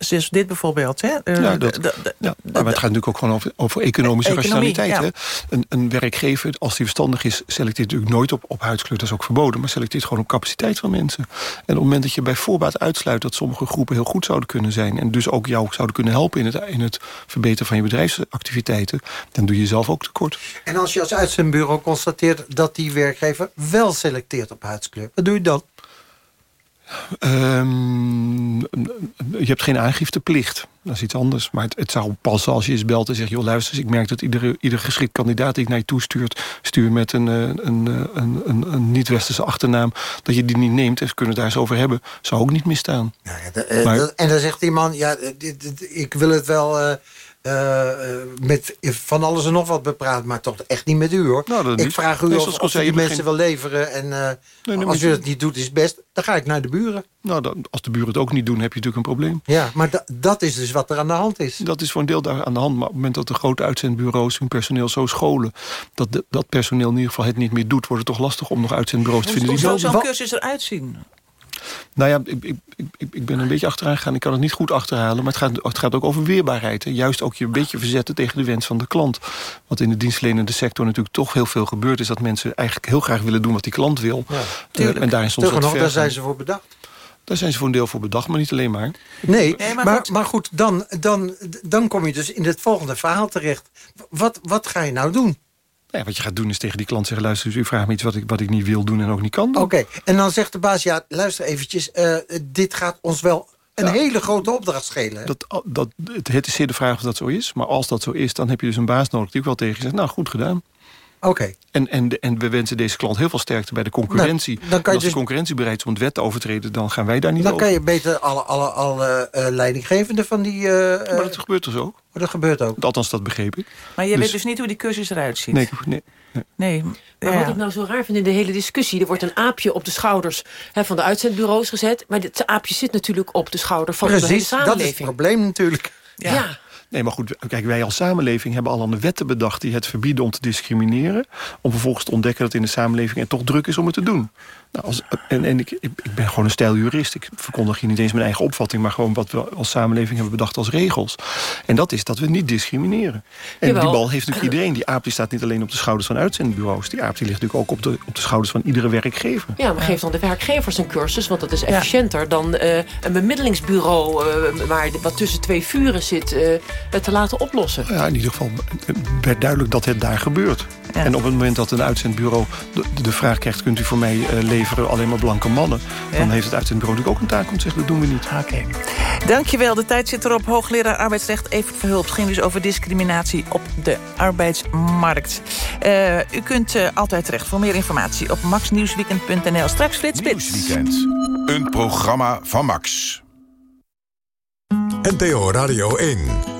Zoals dit bijvoorbeeld. Hè? Eh, Ja, dat, ja, maar het gaat natuurlijk ook gewoon over, over economische Economie, rationaliteit. ja. Hè? Een, een werkgever, als die verstandig is, selecteert natuurlijk nooit op, op huidskleur, dat is ook verboden, maar selecteert gewoon op capaciteit van mensen. En op het moment dat je bij voorbaat uitsluit dat sommige groepen heel goed zouden kunnen zijn, en dus ook jou zouden kunnen helpen in het, in het verbeteren van je bedrijfsactiviteiten, dan doe je jezelf ook tekort. En als je als uitzendbureau constateert dat die werkgever wel selecteert op huidskleur, wat doe je dan? Ehm, je hebt geen aangifteplicht. Dat is iets anders. Maar het, het zou passen als je eens belt en zegt... joh, luister eens, ik merk dat iedere, iedere geschikt kandidaat die ik naar je toe stuurt... stuur met een, eh, een, eh, een, een, een niet-westerse achternaam... dat je die niet neemt en ze kunnen het daar eens over hebben. Zou ook niet misstaan. Eh, Maar- dat- en dan zegt die man, ja, eh, dit- dit- ik wil het wel eh, eh, eh, met van alles en nog wat bepraten... maar toch echt niet met u, hoor. Nou, dat ik niet. vraag u Nee, of, u die mensen geen- wil leveren. En eh, nee, als u je- dat niet doet, is best. Dan ga ik naar de buren. Nou, dan, als de buren het ook niet doen, heb je natuurlijk een probleem. Ja, maar da- dat is dus wat er aan de hand is. Dat is voor een deel daar aan de hand. Maar op het moment dat de grote uitzendbureaus hun personeel zo scholen... dat de- dat personeel in ieder geval het niet meer doet... wordt het toch lastig om nog uitzendbureaus te vinden. Hoe zou zo- zo'n cursus eruit zien? Nou ja, ik, ik, ik, ik ben een beetje achteraan gegaan. Ik kan het niet goed achterhalen. Maar het gaat, het gaat ook over weerbaarheid. En juist ook je een beetje verzetten tegen de wens van de klant. Wat in de dienstverlenende sector natuurlijk toch heel veel gebeurt... is dat mensen eigenlijk heel graag willen doen wat die klant wil. Ja, Eh, en daarin soms nog, daar zijn ze voor bedacht. Daar zijn ze voor een deel voor bedacht, maar niet alleen maar. Nee, Nee, maar maar, goed. maar, goed, dan, dan, dan kom je dus in het volgende verhaal terecht. Wat, wat ga je nou doen? Ja, wat je gaat doen is tegen die klant zeggen... luister, u vraagt me iets wat ik, wat ik niet wil doen en ook niet kan doen. Oké, en dan zegt de baas, ja, luister eventjes... eh, dit gaat ons wel een hele grote opdracht schelen. Dat, dat, het, het is zeer de vraag of dat zo is. Maar als dat zo is, dan heb je dus een baas nodig... die ook wel tegen je zegt, nou, goed gedaan. Oké. En, en, en we wensen deze klant heel veel sterkte bij de concurrentie. Nou, dan kan je als dus- de concurrentie bereid is om het wet te overtreden... dan gaan wij daar niet Dan over. kan je beter alle, alle, alle eh, leidinggevenden van die... eh, Maar dat gebeurt dus ook. Maar dat gebeurt ook. Althans, dat begreep ik. Maar je Dus- weet dus niet hoe die cursus eruit ziet? Nee, nee, nee. Nee. Maar ja. wat ik nou zo raar vind in de hele discussie... er wordt een aapje op de schouders hè, van de uitzendbureaus gezet... maar dit aapje zit natuurlijk op de schouder van de hele Precies, dat is samenleving. het probleem natuurlijk. Ja. Nee, maar goed, kijk, wij als samenleving hebben al aan de wetten bedacht... die het verbieden om te discrimineren. Om vervolgens te ontdekken dat in de samenleving er toch druk is om het te doen. Nou, als, en en ik, ik, ben gewoon een stijl jurist. Ik verkondig hier niet eens mijn eigen opvatting... maar gewoon wat we als samenleving hebben bedacht als regels. En dat is dat we niet discrimineren. En Jawel. die bal heeft natuurlijk iedereen. Die aap die staat niet alleen op de schouders van uitzendbureaus. Die aap die ligt natuurlijk ook op de, op de schouders van iedere werkgever. Ja, maar geef dan de werkgevers een cursus, want dat is efficiënter dan eh, een bemiddelingsbureau eh, waar wat tussen twee vuren zit eh, het te laten oplossen. Ja, in ieder geval werd duidelijk dat het daar gebeurt. En op het moment dat een uitzendbureau de, de vraag krijgt... kunt u voor mij eh, leveren alleen maar blanke mannen... dan heeft het uitzendbureau natuurlijk ook een taak om te zeggen... dat doen we niet. Oké. Dankjewel, de tijd zit erop. Hoogleraar arbeidsrecht Evert Verhulpt ging dus over discriminatie op de arbeidsmarkt. Eh, u kunt eh, altijd terecht voor meer informatie op maxnieuwsweekend.nl. Straks Frits Spits. Weekend. Een programma van Max. NPO Radio 1.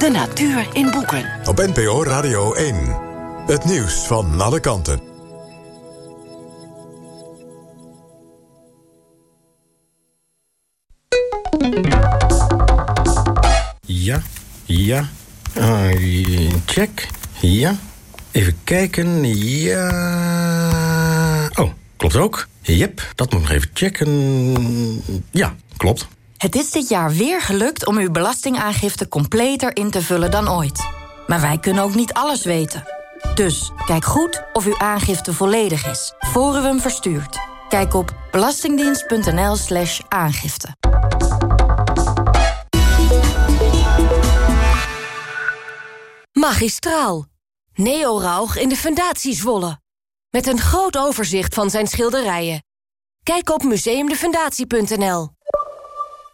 De natuur in boeken. Op NPO Radio 1. Het nieuws van alle kanten. Ja, ja. Ah, check. Ja. Even kijken. Ja. Oh, klopt ook. Yep, dat moet ik nog even checken. Ja, klopt. Het is dit jaar weer gelukt om uw belastingaangifte completer in te vullen dan ooit. Maar wij kunnen ook niet alles weten. Dus kijk goed of uw aangifte volledig is, voor u hem verstuurt. Kijk op belastingdienst.nl slash aangifte. Magistraal. Neo Rauch in de Fundatie Zwolle. Met een groot overzicht van zijn schilderijen. Kijk op museumdefundatie.nl.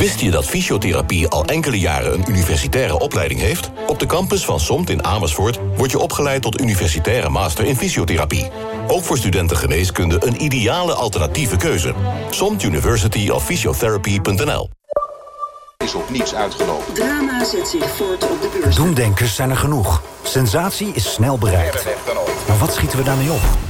Wist je dat fysiotherapie al enkele jaren een universitaire opleiding heeft? Op de campus van SOMT in Amersfoort word je opgeleid tot universitaire master in fysiotherapie. Ook voor studenten geneeskunde een ideale alternatieve keuze. SOMT University of Physiotherapy.nl is op niets uitgelopen. Drama zet zich voort op de beurs. Doemdenkers zijn er genoeg. Sensatie is snel bereikt. Maar wat schieten we daarmee op?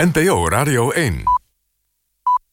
NPO Radio 1